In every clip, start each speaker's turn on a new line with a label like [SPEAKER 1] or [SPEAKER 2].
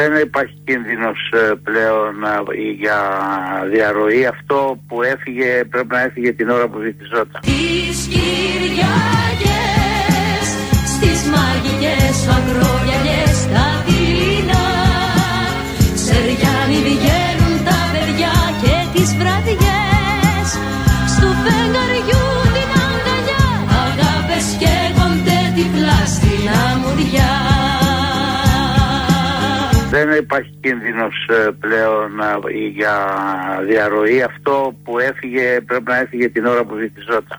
[SPEAKER 1] Δεν υπάρχει κίνδυνος ε, πλέον ε, για διαρροή. Αυτό που έφυγε πρέπει να έφυγε την ώρα που ζητησόταν.
[SPEAKER 2] Τις Κυριακές Στις μαγικές σου ακρογιαλιές τα δειλινά Σεριάνι βγαίνουν τα παιδιά και τις βραδιές Στου φεγγαριού την αγκαλιά Αγάπες καίγονται τυφλά στην αμμουδιά
[SPEAKER 1] Δεν υπάρχει κίνδυνος ε, πλέον ε, για διαρροή. Αυτό που έφυγε πρέπει να έφυγε την ώρα που ζητησόταν.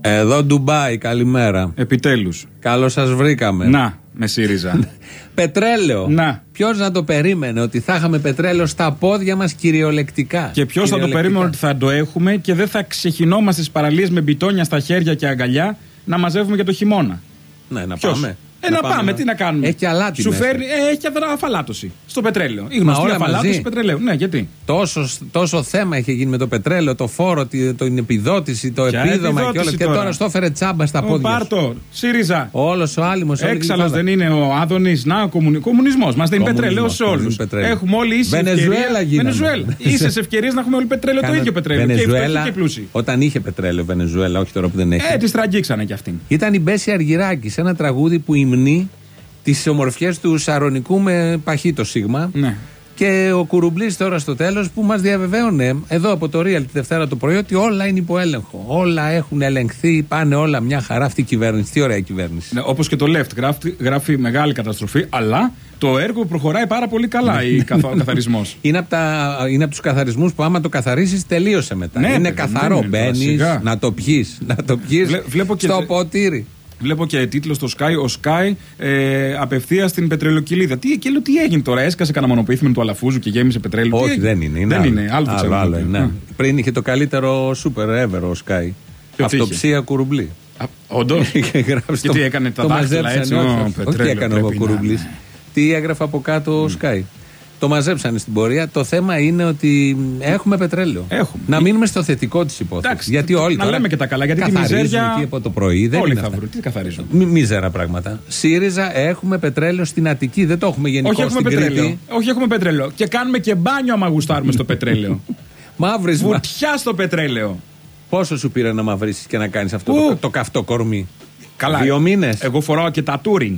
[SPEAKER 3] Εδώ Ντουμπάι, καλημέρα.
[SPEAKER 4] Επιτέλους.
[SPEAKER 3] Καλώς σας βρήκαμε.
[SPEAKER 4] Να, με ΣΥΡΙΖΑ.
[SPEAKER 3] Πετρέλαιο.
[SPEAKER 4] Να.
[SPEAKER 3] Ποιος να το περίμενε ότι θα είχαμε πετρέλαιο στα πόδια μας κυριολεκτικά;
[SPEAKER 4] και ποιος θα το
[SPEAKER 3] Κυριολεκτικά.
[SPEAKER 4] περίμενε ότι θα το έχουμε και δεν θα ξεχυνόμαστε στις παραλίες με μπιτόνια στα χέρια και αγκαλιά να μαζεύουμε για το χειμώνα;
[SPEAKER 3] Ναι, να
[SPEAKER 4] Ποιος;
[SPEAKER 3] πάμε.
[SPEAKER 4] Ε, να, πάμε, τι να κάνουμε;
[SPEAKER 3] Έχει και αλάτι
[SPEAKER 4] Σου
[SPEAKER 3] μέσα.
[SPEAKER 4] φέρνει, ε, έχει αδρα- αφαλάτωση στο πετρέλαιο. Η γνωστή
[SPEAKER 3] όλα
[SPEAKER 4] αφαλάτωση
[SPEAKER 3] μαζί.
[SPEAKER 4] πετρελαίου. Ναι, γιατί;
[SPEAKER 3] Τόσο, τόσο θέμα είχε γίνει με το πετρέλαιο, το φόρο, τη- την επιδότηση, το
[SPEAKER 4] Ποια
[SPEAKER 3] επίδομα και όλα.
[SPEAKER 4] επιδότηση
[SPEAKER 3] Και τώρα;
[SPEAKER 4] τώρα;
[SPEAKER 3] στο έφερε τσάμπα στα
[SPEAKER 4] Ο
[SPEAKER 3] πόδια. σου.
[SPEAKER 4] Πάρτο, ΣΥΡΙΖΑ.
[SPEAKER 3] Όλος ο άλυμος.
[SPEAKER 4] Έξαλλος δεν είναι ο Άδωνης. Να, ο κομμουνι... κομμουνισμός. Μας δίνει
[SPEAKER 3] Κομμουνισμός,
[SPEAKER 4] πετρέλαιος σε
[SPEAKER 3] μας
[SPEAKER 4] όλους.
[SPEAKER 3] δίνει πετρέλαιο.
[SPEAKER 4] Έχουμε όλοι ίσε
[SPEAKER 3] Βενεζουέλα γίναμε.
[SPEAKER 4] Βενεζουέλα. Ήσε ευκαιρίες να έχουμε όλοι πετρέλαιο το ίδιο πετρέλαιο. Και οι φτωχοί και οι πλούσιοι.
[SPEAKER 3] όταν είχε πετρέλαιο Βενεζουέλα, όχι τώρα που δεν έχει.
[SPEAKER 4] Ε, τη τραγγίξανε κι αυτήν.
[SPEAKER 3] Ήταν η Μπέση Αργυράκης σε ένα τραγούδι που υμνεί τις ομορφιές του Σαρονικού με παχύτο σίγμα.
[SPEAKER 4] Ναι.
[SPEAKER 3] Και ο Κουρουμπλής τώρα στο τέλος που μας διαβεβαίωνε εδώ από το Real τη Δευτέρα το πρωί ότι όλα είναι υπό έλεγχο. Όλα έχουν ελεγχθεί, πάνε όλα μια χαρά αυτή η κυβέρνηση. Τι ωραία κυβέρνηση.
[SPEAKER 4] Ναι, Όπως και το left γράφει, γράφει μεγάλη καταστροφή, αλλά το έργο προχωράει πάρα πολύ καλά η καθα, ο καθαρισμός.
[SPEAKER 3] Είναι από, τα, είναι από τους καθαρισμούς που άμα το καθαρίσεις τελείωσε μετά.
[SPEAKER 4] Ναι,
[SPEAKER 3] είναι
[SPEAKER 4] παιδί,
[SPEAKER 3] καθαρό.
[SPEAKER 4] δεν είναι τώρα,
[SPEAKER 3] Μπαίνεις
[SPEAKER 4] σιγά.
[SPEAKER 3] να το πιεις. Να το πιεις
[SPEAKER 4] Βλέ- βλέπω και
[SPEAKER 3] στο
[SPEAKER 4] τε-
[SPEAKER 3] ποτήρι.
[SPEAKER 4] Βλέπω και τίτλο στο Sky, ο Sky ε, απευθείας στην πετρελοκυλίδα. Τι, και λέω, τι έγινε τώρα, έσκασε κανένα μονοποιήθημα του Αλαφούζου και γέμισε πετρέλαιο; Τι
[SPEAKER 3] Όχι,
[SPEAKER 4] έγινε;
[SPEAKER 3] δεν είναι. είναι
[SPEAKER 4] δεν
[SPEAKER 3] άλλο.
[SPEAKER 4] είναι, άλλο, το
[SPEAKER 3] άλλο,
[SPEAKER 4] ξέρω.
[SPEAKER 3] άλλο είναι, ναι.
[SPEAKER 4] Α.
[SPEAKER 3] Πριν είχε το καλύτερο super ever ο Sky.
[SPEAKER 4] Ποιο
[SPEAKER 3] Αυτοψία κουρουμπλή.
[SPEAKER 4] Α, Όντως;
[SPEAKER 3] Είχε γράψει
[SPEAKER 4] Και
[SPEAKER 3] το-
[SPEAKER 4] τι έκανε, τα
[SPEAKER 3] το
[SPEAKER 4] δάχτυλα
[SPEAKER 3] μαζέψανε,
[SPEAKER 4] έτσι,
[SPEAKER 3] όχι,
[SPEAKER 4] ο,
[SPEAKER 3] όχι,
[SPEAKER 4] πετρέλαιο
[SPEAKER 3] Όχι, έκανε ο
[SPEAKER 4] πρέπει να
[SPEAKER 3] Κουρουμπλής.
[SPEAKER 4] είναι.
[SPEAKER 3] Τι έγραφε από κάτω ο Sky; Το μαζέψανε στην πορεία. Το θέμα είναι ότι έχουμε πετρέλαιο.
[SPEAKER 4] Έχουμε.
[SPEAKER 3] Να μείνουμε στο θετικό της υπόθεσης.
[SPEAKER 4] Εντάξει,
[SPEAKER 3] γιατί
[SPEAKER 4] το-
[SPEAKER 3] όλοι
[SPEAKER 4] να
[SPEAKER 3] τώρα
[SPEAKER 4] λέμε και τα καλά, γιατί τη
[SPEAKER 3] καθαρίζουν
[SPEAKER 4] μιζέρια
[SPEAKER 3] εκεί από το πρωί. Δεν
[SPEAKER 4] όλοι
[SPEAKER 3] είναι
[SPEAKER 4] θα
[SPEAKER 3] αυτά.
[SPEAKER 4] βρουν. Τι καθαρίζουν.
[SPEAKER 3] Μι- μίζερα πράγματα. ΣΥΡΙΖΑ έχουμε πετρέλαιο στην Αττική. Δεν το έχουμε γενικώ
[SPEAKER 4] Όχι έχουμε
[SPEAKER 3] στην
[SPEAKER 4] πετρέλαιο.
[SPEAKER 3] Κρήτη.
[SPEAKER 4] Όχι έχουμε πετρέλαιο. Και κάνουμε και μπάνιο άμα γουστάρουμε στο πετρέλαιο.
[SPEAKER 3] Μαύρισμα.
[SPEAKER 4] Βουτιά στο πετρέλαιο.
[SPEAKER 3] Πόσο σου πήρε να μαυρίσεις και να κάνεις αυτό
[SPEAKER 4] Πού;
[SPEAKER 3] το, το καυτό κορμί;
[SPEAKER 4] Καλά.
[SPEAKER 3] Δύο μήνες.
[SPEAKER 4] Εγώ φοράω και τα Touring.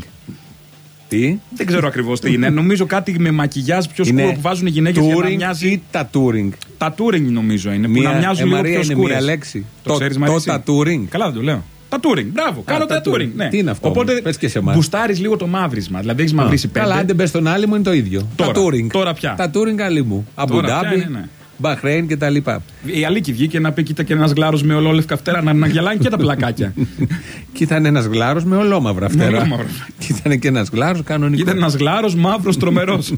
[SPEAKER 3] Τι;
[SPEAKER 4] Δεν ξέρω ακριβώς τι είναι. Νομίζω κάτι με μακιγιάζ πιο σκούρο που βάζουν οι γυναίκες για να
[SPEAKER 3] Touring
[SPEAKER 4] μοιάζει.
[SPEAKER 3] ή τα Touring.
[SPEAKER 4] Τα Touring νομίζω είναι. Που
[SPEAKER 3] Μία-
[SPEAKER 4] να μοιάζουν
[SPEAKER 3] ε,
[SPEAKER 4] λίγο
[SPEAKER 3] Μαρία,
[SPEAKER 4] πιο
[SPEAKER 3] είναι
[SPEAKER 4] σκούρες.
[SPEAKER 3] μία λέξη.
[SPEAKER 4] Το,
[SPEAKER 3] Το-
[SPEAKER 4] ξέρεις
[SPEAKER 3] το
[SPEAKER 4] Μαρία, εσύ;
[SPEAKER 3] τα Touring.
[SPEAKER 4] Καλά δεν το λέω. Τα Touring. Μπράβο. Κάνω
[SPEAKER 3] τα
[SPEAKER 4] τα Touring.
[SPEAKER 3] Touring.
[SPEAKER 4] Ναι.
[SPEAKER 3] Τι είναι αυτό
[SPEAKER 4] Οπότε
[SPEAKER 3] όμως; Πες και σε εμάς.
[SPEAKER 4] μπουστάρεις λίγο το μαύρισμα. Δηλαδή έχεις μαυρίσει πέντε.
[SPEAKER 3] Καλά, αν δεν πες στον άλλη μου είναι το ίδιο.
[SPEAKER 4] Τώρα.
[SPEAKER 3] τα Touring.
[SPEAKER 4] Τώρα πια.
[SPEAKER 3] Τα Touring άλλη μου. Αμπουντάμπι,
[SPEAKER 4] πια είναι, ναι.
[SPEAKER 3] Μπαχρέιν και τα λοιπά.
[SPEAKER 4] Η Αλίκη βγήκε να πει: Κοίτα και ένας γλάρος με ολόλευκα φτερά να, να γελάνε και τα πλακάκια.
[SPEAKER 3] Και ήταν ένας γλάρος με ολόμαυρα φτερά.
[SPEAKER 4] ολόμαυρα.
[SPEAKER 3] Και ήταν και ένας γλάρος κανονικός.
[SPEAKER 4] Ήταν ένας γλάρος μαύρος τρομερός.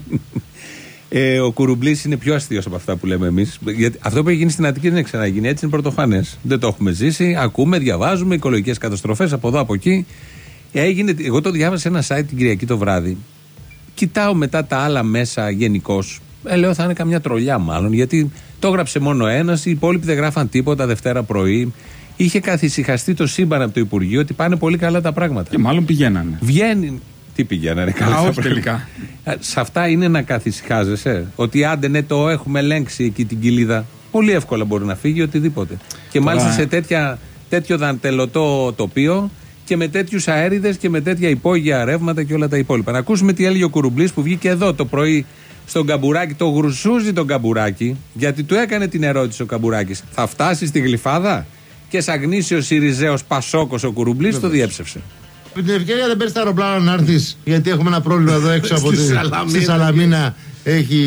[SPEAKER 3] Ε, ο Κουρουμπλή είναι πιο αστείος από αυτά που λέμε εμείς. Γιατί αυτό που έχει γίνει στην Αττική δεν έχει ξαναγίνει. Έτσι είναι πρωτοφανές. Δεν το έχουμε ζήσει. Ακούμε, διαβάζουμε οικολογικές καταστροφές από εδώ από εκεί. Έγινε, εγώ το διάβασα σε ένα site την Κυριακή το βράδυ. Κοιτάω μετά τα άλλα μέσα γενικώς. Ε, λέω θα είναι καμιά τρολιά μάλλον. Γιατί το έγραψε μόνο ένας. Οι υπόλοιποι δεν γράφαν τίποτα Δευτέρα πρωί. Είχε καθησυχαστεί το σύμπαν από το Υπουργείο ότι πάνε πολύ καλά τα πράγματα.
[SPEAKER 4] και μάλλον πηγαίνανε.
[SPEAKER 3] Βγαίνει. Τι πηγαίνανε καλά.
[SPEAKER 4] Α,
[SPEAKER 3] τα
[SPEAKER 4] όχι
[SPEAKER 3] πράγματα.
[SPEAKER 4] τελικά.
[SPEAKER 3] Ε, Σε αυτά είναι να καθησυχάζεσαι. Ότι άντε ναι, το έχουμε ελέγξει εκεί την κοιλίδα. Πολύ εύκολα μπορεί να φύγει οτιδήποτε. Και
[SPEAKER 4] Τώρα-
[SPEAKER 3] μάλιστα σε τέτοια, τέτοιο δαντελωτό τοπίο και με τέτοιους αέριδες και με τέτοια υπόγεια ρεύματα και όλα τα υπόλοιπα. Να ακούσουμε τι έλεγε ο Κουρουμπλής που βγήκε εδώ το πρωί στον Καμπουράκη. Το γρουσούζει τον Καμπουράκη, γιατί του έκανε την ερώτηση ο Καμπουράκης. Θα φτάσεις στη γλυφάδα; Και σαν γνήσιο Σιριζέο Πασόκος ο Κουρουμπλής το διέψευσε.
[SPEAKER 5] Με την ευκαιρία δεν παίρνεις το αεροπλάνο να έρθεις, γιατί έχουμε ένα πρόβλημα εδώ έξω από τη στη Σαλαμίνα. Έχει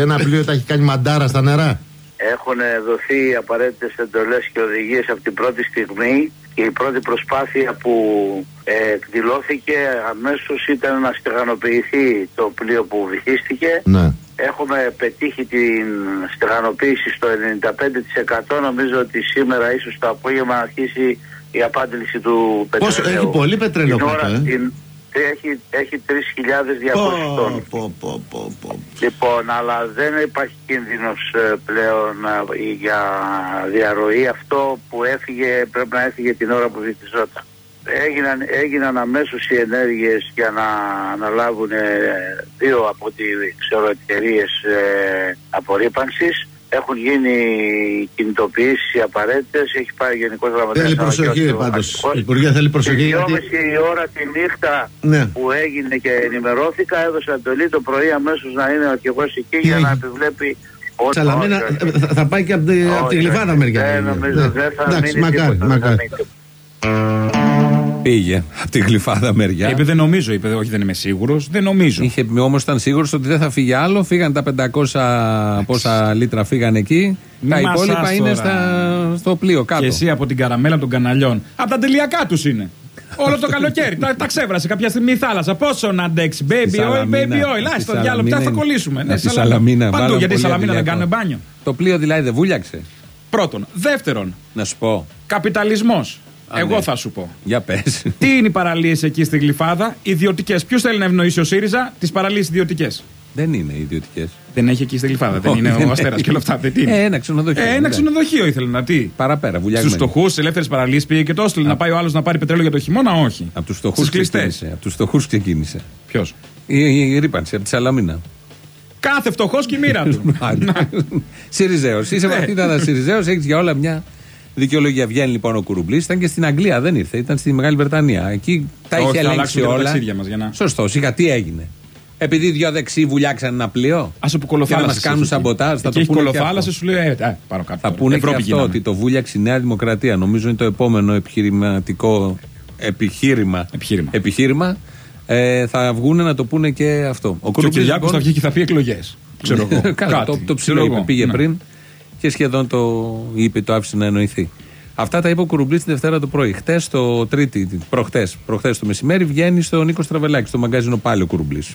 [SPEAKER 5] ένα πλοίο, τα έχει κάνει μαντάρα στα νερά.
[SPEAKER 1] Έχουν δοθεί απαραίτητες εντολές και οδηγίες από την πρώτη στιγμή και η πρώτη προσπάθεια που ε, εκδηλώθηκε αμέσως ήταν να στεγανοποιηθεί το πλοίο που βυθίστηκε.
[SPEAKER 5] Ναι.
[SPEAKER 1] Έχουμε πετύχει την στεγανοποίηση στο 95% νομίζω ότι σήμερα ίσως το απόγευμα να αρχίσει η απάντηση του
[SPEAKER 5] Πόσο,
[SPEAKER 1] πετρελαίου.
[SPEAKER 5] έχει πολύ πετρέλαιο
[SPEAKER 1] Την ώρα-
[SPEAKER 5] κάτω, ε;
[SPEAKER 1] την- έχει, έχει 3.200 τόνους.
[SPEAKER 5] Πω, πω, πω, πω.
[SPEAKER 1] Λοιπόν, αλλά δεν υπάρχει κίνδυνος ε, πλέον ε, για διαρροή. Αυτό που έφυγε πρέπει να έφυγε την ώρα που βυθιζόταν. Έγιναν, έγιναν αμέσως οι ενέργειες για να αναλάβουν ε, δύο από τις ξέρω, εταιρείες ε, απορρίπανσης. Έχουν γίνει κινητοποιήσεις οι απαραίτητες, έχει πάει γενικός γραμματέας.
[SPEAKER 5] Θέλει προσοχή
[SPEAKER 1] Αναγκιώτης ο
[SPEAKER 5] πάντως.
[SPEAKER 1] Αρχικός.
[SPEAKER 5] Υπουργέ θέλει προσοχή
[SPEAKER 1] Στις
[SPEAKER 5] γιατί...
[SPEAKER 1] 2.30 η ώρα τη νύχτα
[SPEAKER 5] Ναι.
[SPEAKER 1] που έγινε και ενημερώθηκα, έδωσα εντολή το πρωί αμέσως να είναι ο αρχηγός εκεί για να
[SPEAKER 5] έγινε;
[SPEAKER 1] επιβλέπει. ό-
[SPEAKER 5] Σαλαμίνα
[SPEAKER 1] όχι,
[SPEAKER 5] ε, θα, θα πάει και από τη,
[SPEAKER 1] όχι,
[SPEAKER 5] απ' τη
[SPEAKER 1] όχι.
[SPEAKER 5] γλυφάδα μεριά.
[SPEAKER 1] Δεν νομίζω,
[SPEAKER 5] Ναι.
[SPEAKER 1] δεν θα
[SPEAKER 5] Εντάξει,
[SPEAKER 1] μείνει
[SPEAKER 5] μακάρι,
[SPEAKER 1] τίποτα,
[SPEAKER 3] Πήγε από την γλυφάδα μεριά.
[SPEAKER 4] Είπε δεν νομίζω, είπε όχι δεν είμαι σίγουρος, δεν νομίζω.
[SPEAKER 3] Είχε όμως ήταν σίγουρος ότι δεν θα φύγει άλλο. Φύγαν τα 500 πόσα λίτρα φύγαν εκεί.
[SPEAKER 4] Μη
[SPEAKER 3] τα
[SPEAKER 4] μασάς
[SPEAKER 3] υπόλοιπα είναι
[SPEAKER 4] τώρα.
[SPEAKER 3] στα, στο πλοίο κάτω.
[SPEAKER 4] Και εσύ από την καραμέλα των καναλιών. Από τα τελειακά τους είναι. Όλο το καλοκαίρι. τα, τα ξέβρασε κάποια στιγμή η θάλασσα. Πόσο να αντέξει. Baby
[SPEAKER 3] Στη
[SPEAKER 4] oil,
[SPEAKER 3] Σαλαμίνα.
[SPEAKER 4] baby oil.
[SPEAKER 3] Στη
[SPEAKER 4] Άσε το διάλογο. Πια θα
[SPEAKER 3] Σαλαμίνα
[SPEAKER 4] κολλήσουμε.
[SPEAKER 3] είναι.
[SPEAKER 4] Ναι,
[SPEAKER 3] Στη
[SPEAKER 4] Σαλαμίνα.
[SPEAKER 3] Σαλαμίνα,
[SPEAKER 4] Παντού
[SPEAKER 3] βάλαν
[SPEAKER 4] γιατί η
[SPEAKER 3] πολύ
[SPEAKER 4] Σαλαμίνα δεν
[SPEAKER 3] αντιλιακό.
[SPEAKER 4] κάνουν μπάνιο.
[SPEAKER 3] Το πλοίο δηλαδή δεν βούλιαξε.
[SPEAKER 4] Πρώτον. Δεύτερον.
[SPEAKER 3] Να σου πω.
[SPEAKER 4] Καπιταλισμός.
[SPEAKER 3] Α,
[SPEAKER 4] Εγώ
[SPEAKER 3] ναι.
[SPEAKER 4] θα σου πω.
[SPEAKER 3] Για πες.
[SPEAKER 4] Τι είναι οι παραλίες εκεί στη Γλυφάδα, ιδιωτικές. Ποιος θέλει να ευνοήσει ο ΣΥΡΙΖΑ, τις παραλίες ιδιωτικές.
[SPEAKER 3] δεν είναι ιδιωτικές.
[SPEAKER 4] Δεν έχει εκεί στη Γλυφάδα. Δεν
[SPEAKER 3] Όχι,
[SPEAKER 4] είναι
[SPEAKER 3] δεν
[SPEAKER 4] ο Αστέρας
[SPEAKER 3] έχει.
[SPEAKER 4] και όλα αυτά. Δεν τι είναι.
[SPEAKER 3] Ε, ένα ξενοδοχείο,
[SPEAKER 4] Ε, ένα
[SPEAKER 3] εντάξει.
[SPEAKER 4] ξενοδοχείο ήθελε να τι;
[SPEAKER 3] Παραπέρα,
[SPEAKER 4] Στους
[SPEAKER 3] βουλιαγμένο.
[SPEAKER 4] φτωχού, σε ελεύθερες παραλίες πήγε και το έστειλε. Να πάει ο άλλος να πάρει πετρέλαιο για το χειμώνα, όχι.
[SPEAKER 3] Από τους φτωχού
[SPEAKER 4] Στις κλειστές.
[SPEAKER 3] ξεκίνησε. Από τους φτωχού ξεκίνησε.
[SPEAKER 4] Ποιος;
[SPEAKER 3] Η, η, η ρήπανση από τη Σαλαμίνα.
[SPEAKER 4] Κάθε φτωχός και η μοίρα του.
[SPEAKER 3] Σιριζέος. Είσαι
[SPEAKER 4] Ναι.
[SPEAKER 3] βαθύτατα Σιριζέος, έχεις για όλα μια δικαιολογία. Βγαίνει λοιπόν ο Κουρουμπλή, ήταν και στην Αγγλία, δεν ήρθε, ήταν στη Μεγάλη Βρετανία. Εκεί τα
[SPEAKER 4] Όχι,
[SPEAKER 3] είχε
[SPEAKER 4] θα
[SPEAKER 3] ελέγξει
[SPEAKER 4] αλλάξουν και τα
[SPEAKER 3] όλα.
[SPEAKER 4] ταξίδια μας για να-
[SPEAKER 3] Σωστός, σιγά τι έγινε. Επειδή δύο δεξιοί βουλιάξαν ένα πλοίο.
[SPEAKER 4] Α που
[SPEAKER 3] Και
[SPEAKER 4] κολοθάλασσε.
[SPEAKER 3] να μας κάνουν σαμποτάζ, θα το
[SPEAKER 4] έχει
[SPEAKER 3] πούνε και
[SPEAKER 4] κολοθάλασσε,
[SPEAKER 3] αυτό.
[SPEAKER 4] σου λέει. Ε, ε, πάρω κάτι.
[SPEAKER 3] Θα
[SPEAKER 4] τώρα.
[SPEAKER 3] πούνε
[SPEAKER 4] Ευρώπη
[SPEAKER 3] και αυτό
[SPEAKER 4] γίναμε.
[SPEAKER 3] ότι το βούλιαξε η Νέα Δημοκρατία. Νομίζω είναι το επόμενο επιχειρηματικό επιχείρημα.
[SPEAKER 4] Επιχείρημα.
[SPEAKER 3] επιχείρημα. Ε, θα βγουν να το πούνε και αυτό. Ο
[SPEAKER 4] Και ο
[SPEAKER 3] Κουρουμπλής,
[SPEAKER 4] Κυριάκος
[SPEAKER 3] λοιπόν,
[SPEAKER 4] θα βγει και θα πει εκλογές. Ξέρω εγώ.
[SPEAKER 3] Καλά,
[SPEAKER 4] Κάτι.
[SPEAKER 3] το, το ψηλό
[SPEAKER 4] Ξέρω
[SPEAKER 3] είπε,
[SPEAKER 4] εγώ.
[SPEAKER 3] πήγε
[SPEAKER 4] Ναι.
[SPEAKER 3] πριν και σχεδόν το είπε, το άφησε να εννοηθεί. Αυτά τα είπε ο Κουρουμπλής τη Δευτέρα το πρωί. Χτες το Τρίτη, προχτές προχτές το μεσημέρι, βγαίνει στο Νίκος Στραβελάκη, στο μαγκάζινο πάλι ο Κουρουμπλής.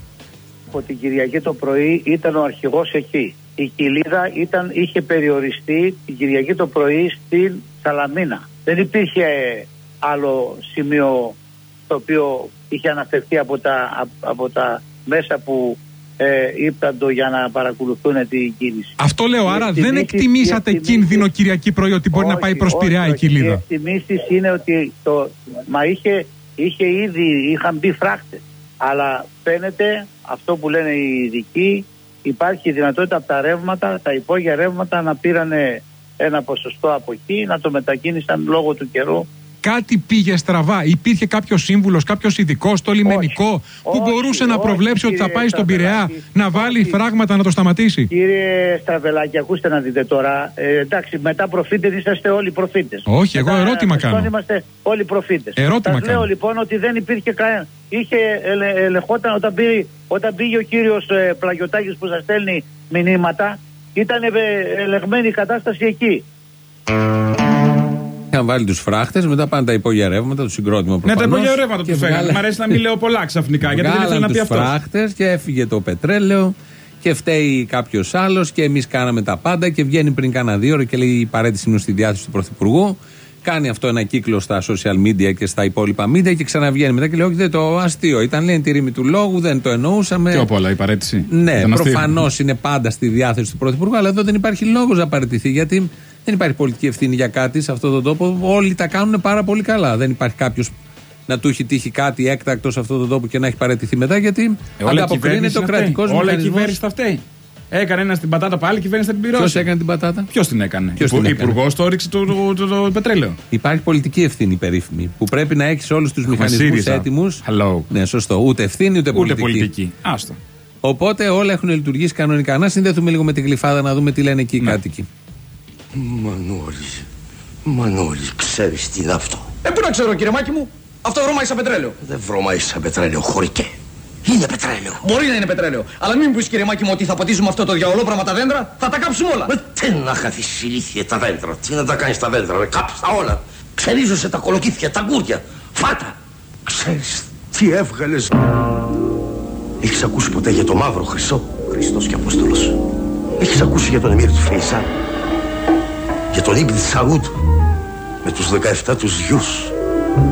[SPEAKER 6] Από την Κυριακή το πρωί ήταν ο αρχηγός εκεί. Η κοιλίδα ήταν, είχε περιοριστεί την Κυριακή το πρωί στην Σαλαμίνα. Δεν υπήρχε άλλο σημείο το οποίο είχε αναφερθεί από τα, απ- από τα μέσα που ε, ύπταντο για να παρακολουθούν την κίνηση.
[SPEAKER 7] Αυτό λέω,
[SPEAKER 6] Οι
[SPEAKER 7] άρα δεν
[SPEAKER 6] εκτιμήσεις-
[SPEAKER 7] εκτιμήσατε
[SPEAKER 6] οι εκτιμήσεις-
[SPEAKER 7] κίνδυνο Κυριακή πρωί ότι μπορεί να
[SPEAKER 6] Όχι,
[SPEAKER 7] πάει προς
[SPEAKER 6] όχι,
[SPEAKER 7] Πειραιά η
[SPEAKER 6] όχι.
[SPEAKER 7] κοιλίδα;
[SPEAKER 6] Οι εκτιμήσεις είναι ότι το, μα είχε, είχε ήδη, είχαν μπει φράχτες. Αλλά φαίνεται αυτό που λένε οι ειδικοί, υπάρχει η δυνατότητα από τα ρεύματα, τα υπόγεια ρεύματα να πήρανε ένα ποσοστό από εκεί, να το μετακίνησαν λόγω του καιρού.
[SPEAKER 7] Κάτι πήγε στραβά. Υπήρχε κάποιος σύμβουλος, κάποιος ειδικός στο λιμενικό που
[SPEAKER 6] Όχι,
[SPEAKER 7] μπορούσε να
[SPEAKER 6] όχι,
[SPEAKER 7] προβλέψει ότι θα
[SPEAKER 6] κύριε
[SPEAKER 7] πάει στον Πειραιά
[SPEAKER 6] Σταυράκη.
[SPEAKER 7] να βάλει
[SPEAKER 6] Όχι.
[SPEAKER 7] φράγματα να το σταματήσει.
[SPEAKER 6] Κύριε Στραβελάκη, ακούστε να δείτε τώρα. Ε, εντάξει, μετά προφήτες είσαστε όλοι προφήτες.
[SPEAKER 7] Όχι, εγώ
[SPEAKER 6] Μετά
[SPEAKER 7] ερώτημα
[SPEAKER 6] Χριστόν
[SPEAKER 7] κάνω.
[SPEAKER 6] είμαστε όλοι προφήτες.
[SPEAKER 7] Ερώτημα
[SPEAKER 6] Σας λέω
[SPEAKER 7] κάνω.
[SPEAKER 6] λοιπόν ότι δεν υπήρχε κανένα. Είχε ελε, ελεγχόταν όταν πήγε, όταν πήγε ο κύριος ε, Πλαγιωτάκης που σας στέλνει μηνύματα, ήταν ε, ελεγμένη η κατάσταση εκεί.
[SPEAKER 3] Είχαν βάλει τους φράχτες, μετά πάνε τα υπόγεια ρεύματα, το συγκρότημα
[SPEAKER 4] Ναι, τα
[SPEAKER 3] προφανώς,
[SPEAKER 4] υπόγεια ρεύματα
[SPEAKER 3] και
[SPEAKER 4] του φέρνουν.
[SPEAKER 3] βγάλε-
[SPEAKER 4] Μ' αρέσει να μην λέω πολλά ξαφνικά γιατί δεν ήθελα να πει
[SPEAKER 3] τους
[SPEAKER 4] αυτό.
[SPEAKER 3] φράχτες και έφυγε το πετρέλαιο και φταίει κάποιος άλλος και εμείς κάναμε τα πάντα και βγαίνει πριν κάνα δύο ώρες και λέει η παρέτηση είναι στη διάθεση του Πρωθυπουργού. Κάνει αυτό ένα κύκλο στα social media και στα υπόλοιπα media και ξαναβγαίνει μετά και λέει: Όχι, δεν το αστείο. Ήταν λέει τη ρήμη του λόγου, δεν το εννοούσαμε.
[SPEAKER 4] Και από όλα η παρέτηση.
[SPEAKER 3] Ναι,
[SPEAKER 4] Ήταν αστείο.
[SPEAKER 3] προφανώς είναι πάντα στη διάθεση του Πρωθυπουργού, αλλά εδώ δεν υπάρχει λόγος να παραιτηθεί γιατί δεν υπάρχει πολιτική ευθύνη για κάτι σε αυτόν τον τόπο. Όλοι τα κάνουν πάρα πολύ καλά. Δεν υπάρχει κάποιος να του έχει τύχει κάτι έκτακτος σε αυτόν τον τόπο και να έχει παραιτηθεί μετά γιατί
[SPEAKER 4] Ε, όλα η
[SPEAKER 3] ανταποκρίνεται
[SPEAKER 4] κυβέρνηση
[SPEAKER 3] ο
[SPEAKER 4] θα
[SPEAKER 3] κρατικός
[SPEAKER 4] φταίει. Όλα η
[SPEAKER 3] μηχανισμός.
[SPEAKER 4] κυβέρνηση θα φταίει. Έκανε ένα την πατάτα πάλι, η κυβέρνηση θα την πληρώσει.
[SPEAKER 3] Ποιος έκανε την πατάτα;
[SPEAKER 4] Ποιος την έκανε;
[SPEAKER 3] Ποιος την
[SPEAKER 4] Ο
[SPEAKER 3] έκανε;
[SPEAKER 4] υπουργός το έριξε το, το, το, το πετρέλαιο.
[SPEAKER 3] Υπάρχει πολιτική ευθύνη περίφημη που πρέπει να έχεις όλους τους μηχανισμούς
[SPEAKER 4] ΣΥΡΙΖΑ.
[SPEAKER 3] έτοιμους.
[SPEAKER 4] Hello.
[SPEAKER 3] Ναι, σωστό. Ούτε ευθύνη ούτε,
[SPEAKER 4] Ούτε
[SPEAKER 3] πολιτική.
[SPEAKER 4] πολιτική. Άστο.
[SPEAKER 3] Οπότε όλα έχουν λειτουργήσει κανονικά. Να συνδεθούμε λίγο με την γλυφάδα να δούμε τι λένε εκεί οι
[SPEAKER 4] Ναι.
[SPEAKER 3] κάτοικοι.
[SPEAKER 8] Μανώλη, Μανώλη, ξέρεις τι είναι αυτό.
[SPEAKER 9] Ε, πού να ξέρω, κύριε Μάκη μου.
[SPEAKER 8] Αυτό βρωμάει σαν πετρέλαιο.
[SPEAKER 10] Δεν βρωμάει σαν πετρέλαιο, χωρικέ. Είναι πετρέλαιο.
[SPEAKER 8] Μπορεί να είναι πετρέλαιο. Αλλά μην μου πεις κύριε Μάκη μου ότι θα ποτίζουμε αυτό το διαολόπραμα τα δέντρα, θα τα κάψουμε όλα.
[SPEAKER 10] Με τι να χαθείς ηλίθιε τα δέντρα. Τι να τα κάνεις τα δέντρα, με κάψα όλα. Ξερίζωσε τα κολοκύθια, τα γκούρια. Φάτα. Ξέρεις τι έβγαλες. Έχεις ακούσει ποτέ για το μαύρο χρυσό, Χριστός και Απόστολος. Έχεις ακούσει για τον Εμμύρ του Φεϊσάν. Για τον Ήμπιν Σαούντ. Με τους 17 τους γιους.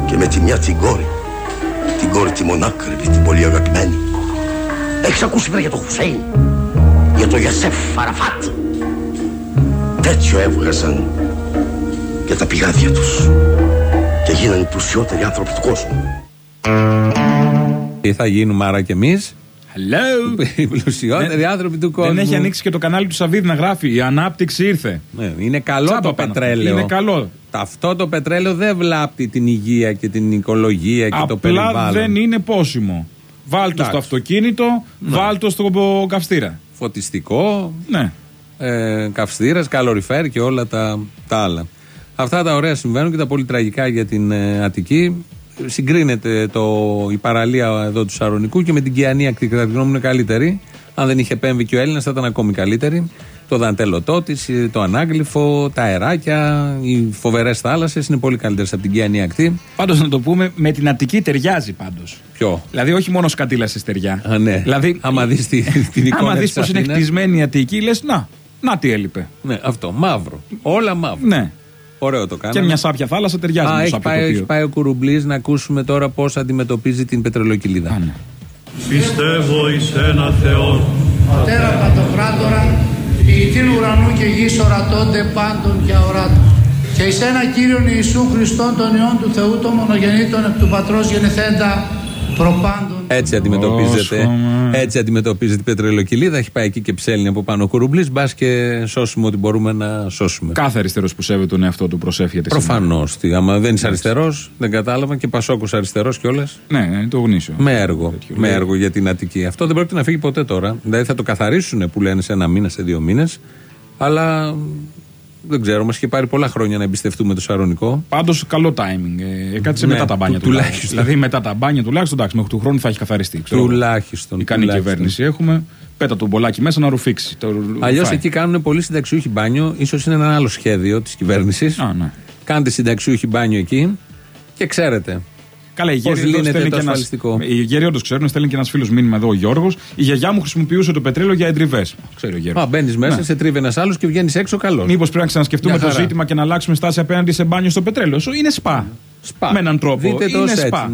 [SPEAKER 10] Και με τη μια την κόρη. Την κόρη τη μονάκριβη, την πολύ αγαπημένη. Έχεις ακούσει βέβαια για τον Χουσέιν. Για τον Γιασέφ Φαραφάτ. Τέτοιο έβγαζαν για τα πηγάδια τους. Και γίνανε οι πλουσιότεροι άνθρωποι του κόσμου.
[SPEAKER 3] Τι θα γίνουμε άρα κι εμείς;
[SPEAKER 4] Hello;
[SPEAKER 3] Οι πλουσιότεροι άνθρωποι του κόσμου.
[SPEAKER 4] Δεν έχει ανοίξει και το κανάλι του Σαββίδη να γράφει Η ανάπτυξη ήρθε.
[SPEAKER 3] Ναι, είναι καλό
[SPEAKER 4] Τσάμπα
[SPEAKER 3] το
[SPEAKER 4] πάνω.
[SPEAKER 3] πετρέλαιο.
[SPEAKER 4] Είναι καλό.
[SPEAKER 3] Αυτό το πετρέλαιο δεν βλάπτει την υγεία και την οικολογία και το
[SPEAKER 4] Απλά
[SPEAKER 3] περιβάλλον.
[SPEAKER 4] δεν είναι πόσιμο. Βάλτο
[SPEAKER 3] Εντάξει.
[SPEAKER 4] στο αυτοκίνητο, βάλτο στο καυστήρα.
[SPEAKER 3] Φωτιστικό,
[SPEAKER 4] Ναι.
[SPEAKER 3] ε, καυστήρας, καλοριφέρ και όλα τα, τα άλλα. Αυτά τα ωραία συμβαίνουν και τα πολύ τραγικά για την ε, Αττική. Συγκρίνεται το, η παραλία εδώ του Σαρονικού και με την Κιανή ακτή. Κατά τη γνώμη μου είναι καλύτερη. Αν δεν είχε επέμβει και ο Έλληνας, θα ήταν ακόμη καλύτερη. Το δαντελωτό τη, το ανάγλυφο, τα αεράκια, οι φοβερές θάλασσες είναι πολύ καλύτερες από την Κιανή ακτή.
[SPEAKER 4] Πάντως να το πούμε, με την Αττική ταιριάζει πάντως.
[SPEAKER 3] Ποιο;
[SPEAKER 4] Δηλαδή, όχι μόνο σκατήλα στη στεριά.
[SPEAKER 3] Α, ναι.
[SPEAKER 4] Δηλαδή,
[SPEAKER 3] Άμα δεις τη- την εικόνα
[SPEAKER 4] άμα δεις
[SPEAKER 3] της
[SPEAKER 4] πώ είναι
[SPEAKER 3] Αθήνας.
[SPEAKER 4] χτισμένη η Αττική, λες να, να τι έλειπε.
[SPEAKER 3] Ναι, αυτό. Μαύρο. Όλα μαύρο.
[SPEAKER 4] Ναι.
[SPEAKER 3] Ωραίο το κάναμε.
[SPEAKER 4] Και μια σάπια θάλασσα ταιριάζει
[SPEAKER 3] Α,
[SPEAKER 4] με το
[SPEAKER 3] έχει
[SPEAKER 4] σάπιο
[SPEAKER 3] πάει,
[SPEAKER 4] τοπίο.
[SPEAKER 3] έχει πάει ο Κουρουμπλής να ακούσουμε τώρα πώς αντιμετωπίζει την πετρελοκυλίδα.
[SPEAKER 4] Α, ναι.
[SPEAKER 11] Πιστεύω εις ένα Θεό,
[SPEAKER 12] Πατέρα Παντοκράτορα, ποιητήν ουρανού και γης ορατώνται πάντων και αοράτων. Και εις ένα Κύριον Ιησού Χριστόν τον Υιόν του Θεού το μονογεννήτων εκ του Πατρός γενεθέντα προπάντων.
[SPEAKER 3] Έτσι αντιμετωπίζεται,
[SPEAKER 4] Όσχομα.
[SPEAKER 3] έτσι αντιμετωπίζεται η πετρελοκυλίδα. Έχει πάει εκεί και ψέλνει από πάνω ο Κουρουμπλής. Μπας και σώσουμε ό,τι μπορούμε να σώσουμε.
[SPEAKER 4] Κάθε αριστερός που σέβεται τον εαυτό του προσεύχεται.
[SPEAKER 3] Προφανώς. Άμα δεν είσαι αριστερός, δεν κατάλαβα και Πασόκος αριστερός κιόλας.
[SPEAKER 4] Ναι, ναι, το γνήσιο.
[SPEAKER 3] Με έργο.
[SPEAKER 4] Τέτοιο.
[SPEAKER 3] Με
[SPEAKER 4] Λέει.
[SPEAKER 3] έργο για την Αττική. Αυτό δεν πρόκειται να φύγει ποτέ τώρα. Δηλαδή θα το καθαρίσουν που λένε σε ένα μήνα, σε δύο μήνες. Αλλά δεν ξέρω, μας είχε πάρει πολλά χρόνια να εμπιστευτούμε το Σαρονικό.
[SPEAKER 4] Πάντως καλό timing. Ε, κάτσε
[SPEAKER 3] Ναι,
[SPEAKER 4] μετά τα μπάνια
[SPEAKER 3] του-
[SPEAKER 4] τουλάχιστον.
[SPEAKER 3] τουλάχιστον.
[SPEAKER 4] Δηλαδή μετά τα μπάνια τουλάχιστον, εντάξει, μέχρι του χρόνου θα έχει καθαριστεί. ξέρω εγώ.
[SPEAKER 3] Τουλάχιστον.
[SPEAKER 4] Ικανή
[SPEAKER 3] τουλάχιστον.
[SPEAKER 4] κυβέρνηση έχουμε. Πέτα τον μπολάκι μέσα να ρουφήξει. Το
[SPEAKER 3] Αλλιώς
[SPEAKER 4] φάει.
[SPEAKER 3] εκεί κάνουν πολλοί συνταξιούχοι μπάνιο. σω είναι ένα άλλο σχέδιο της κυβέρνησης.
[SPEAKER 4] Α, ναι.
[SPEAKER 3] Κάντε συνταξιούχοι μπάνιο εκεί και ξέρετε.
[SPEAKER 4] Καλά, οι
[SPEAKER 3] Πώς
[SPEAKER 4] γέροι εδώ
[SPEAKER 3] λύνεται
[SPEAKER 4] στέλνει
[SPEAKER 3] το
[SPEAKER 4] και ένας-
[SPEAKER 3] ασφαλιστικό;
[SPEAKER 4] Οι γέροι όντως ξέρουν, στέλνει και ένας φίλος μήνυμα εδώ ο Γιώργος. Η γιαγιά μου χρησιμοποιούσε το πετρέλαιο για εντριβές. Ξέρει ο γέρο.
[SPEAKER 3] Α, μπαίνεις μέσα,
[SPEAKER 4] Ναι.
[SPEAKER 3] σε τρίβει ένας άλλος και βγαίνεις έξω καλός.
[SPEAKER 4] Μήπως πρέπει να ξανασκεφτούμε
[SPEAKER 3] Μια
[SPEAKER 4] το
[SPEAKER 3] χαρά.
[SPEAKER 4] ζήτημα και να αλλάξουμε στάση απέναντι σε μπάνιο στο πετρέλαιο. Σου είναι σπα.
[SPEAKER 3] Σπα.
[SPEAKER 4] Με έναν τρόπο.
[SPEAKER 3] Δείτε το
[SPEAKER 4] είναι
[SPEAKER 3] ως
[SPEAKER 4] σπα.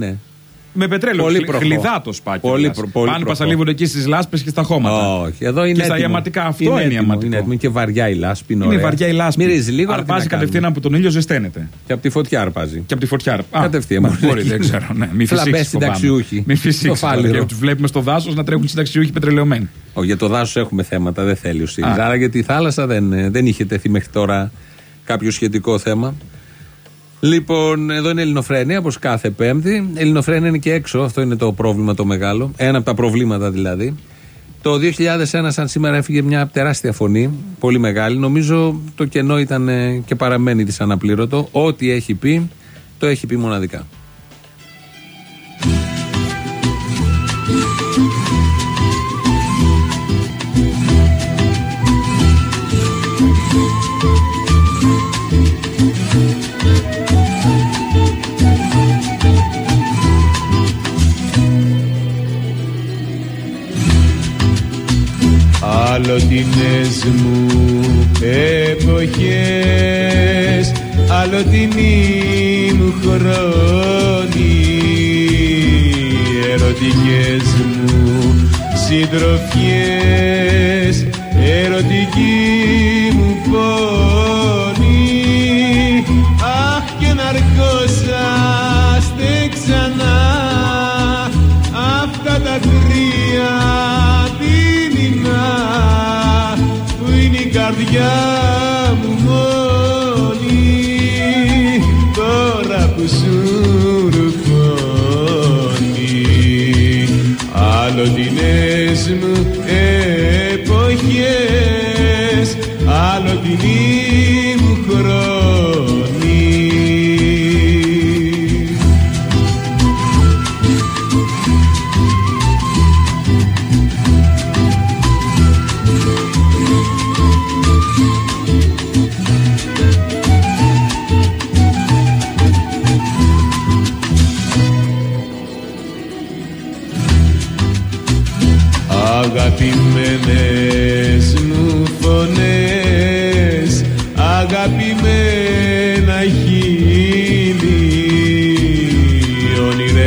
[SPEAKER 3] Έτσι, ναι.
[SPEAKER 4] Με πετρέλαιο.
[SPEAKER 3] Πολύ
[SPEAKER 4] Χλι-
[SPEAKER 3] προχώ.
[SPEAKER 4] Χλιδά το σπα.
[SPEAKER 3] Πολύ
[SPEAKER 4] κιόλας.
[SPEAKER 3] προ- πολύ
[SPEAKER 4] Πάνε
[SPEAKER 3] προχώ.
[SPEAKER 4] πασαλίβονται εκεί στις λάσπες και στα χώματα.
[SPEAKER 3] Όχι, εδώ είναι
[SPEAKER 4] Και στα
[SPEAKER 3] έτοιμο.
[SPEAKER 4] ιαματικά. Αυτό είναι,
[SPEAKER 3] έτοιμο,
[SPEAKER 4] ιαματικό.
[SPEAKER 3] Είναι έτοιμο και βαριά η λάσπη. Είναι,
[SPEAKER 4] Είναι
[SPEAKER 3] ωραία.
[SPEAKER 4] βαριά η λάσπη.
[SPEAKER 3] Μυρίζει λίγο. αλλά τι
[SPEAKER 4] Αρπάζει
[SPEAKER 3] να
[SPEAKER 4] κατευθείαν
[SPEAKER 3] κάνουμε.
[SPEAKER 4] από τον ήλιο, ζεσταίνεται.
[SPEAKER 3] Και από τη φωτιά αρπάζει.
[SPEAKER 4] Και από τη φωτιά. Α,
[SPEAKER 3] Κατευθείαν,
[SPEAKER 4] μα,
[SPEAKER 3] μπορεί.
[SPEAKER 4] Μπορεί, δεν ξέρω. Ναι. Μη
[SPEAKER 3] Φλαμπές
[SPEAKER 4] φυσήξεις.
[SPEAKER 3] συνταξιούχοι.
[SPEAKER 4] Μη
[SPEAKER 3] Στο
[SPEAKER 4] φυσήξει.
[SPEAKER 3] φάληρο.
[SPEAKER 4] Και τους βλέπουμε στο δάσος να τρέχουν συνταξιούχοι πετρελαιωμένοι.
[SPEAKER 3] Ω, για το δάσος έχουμε θέματα, δεν θέλει ο ΣΥΡΙΖΑ.
[SPEAKER 4] Α.
[SPEAKER 3] Άρα για τη θάλασσα δεν, ε, δεν είχε τεθεί μέχρι τώρα κάποιο σχετικό θέμα. Λοιπόν, εδώ είναι Ελληνοφρένια, όπως κάθε Πέμπτη. Ελληνοφρένια είναι και έξω, αυτό είναι το πρόβλημα το μεγάλο. Ένα από τα προβλήματα δηλαδή. Το 2001, σαν σήμερα, έφυγε μια τεράστια φωνή, πολύ μεγάλη. Νομίζω το κενό ήταν ε, και παραμένει δυσαναπλήρωτο. Ό,τι έχει πει, το έχει πει μοναδικά.
[SPEAKER 13] Αλλοτινές μου εποχές Αλλοτινή μου χρόνη Ερωτικές μου συντροφιές Ερωτική μου πόνη Αχ και ναρκώσαστε η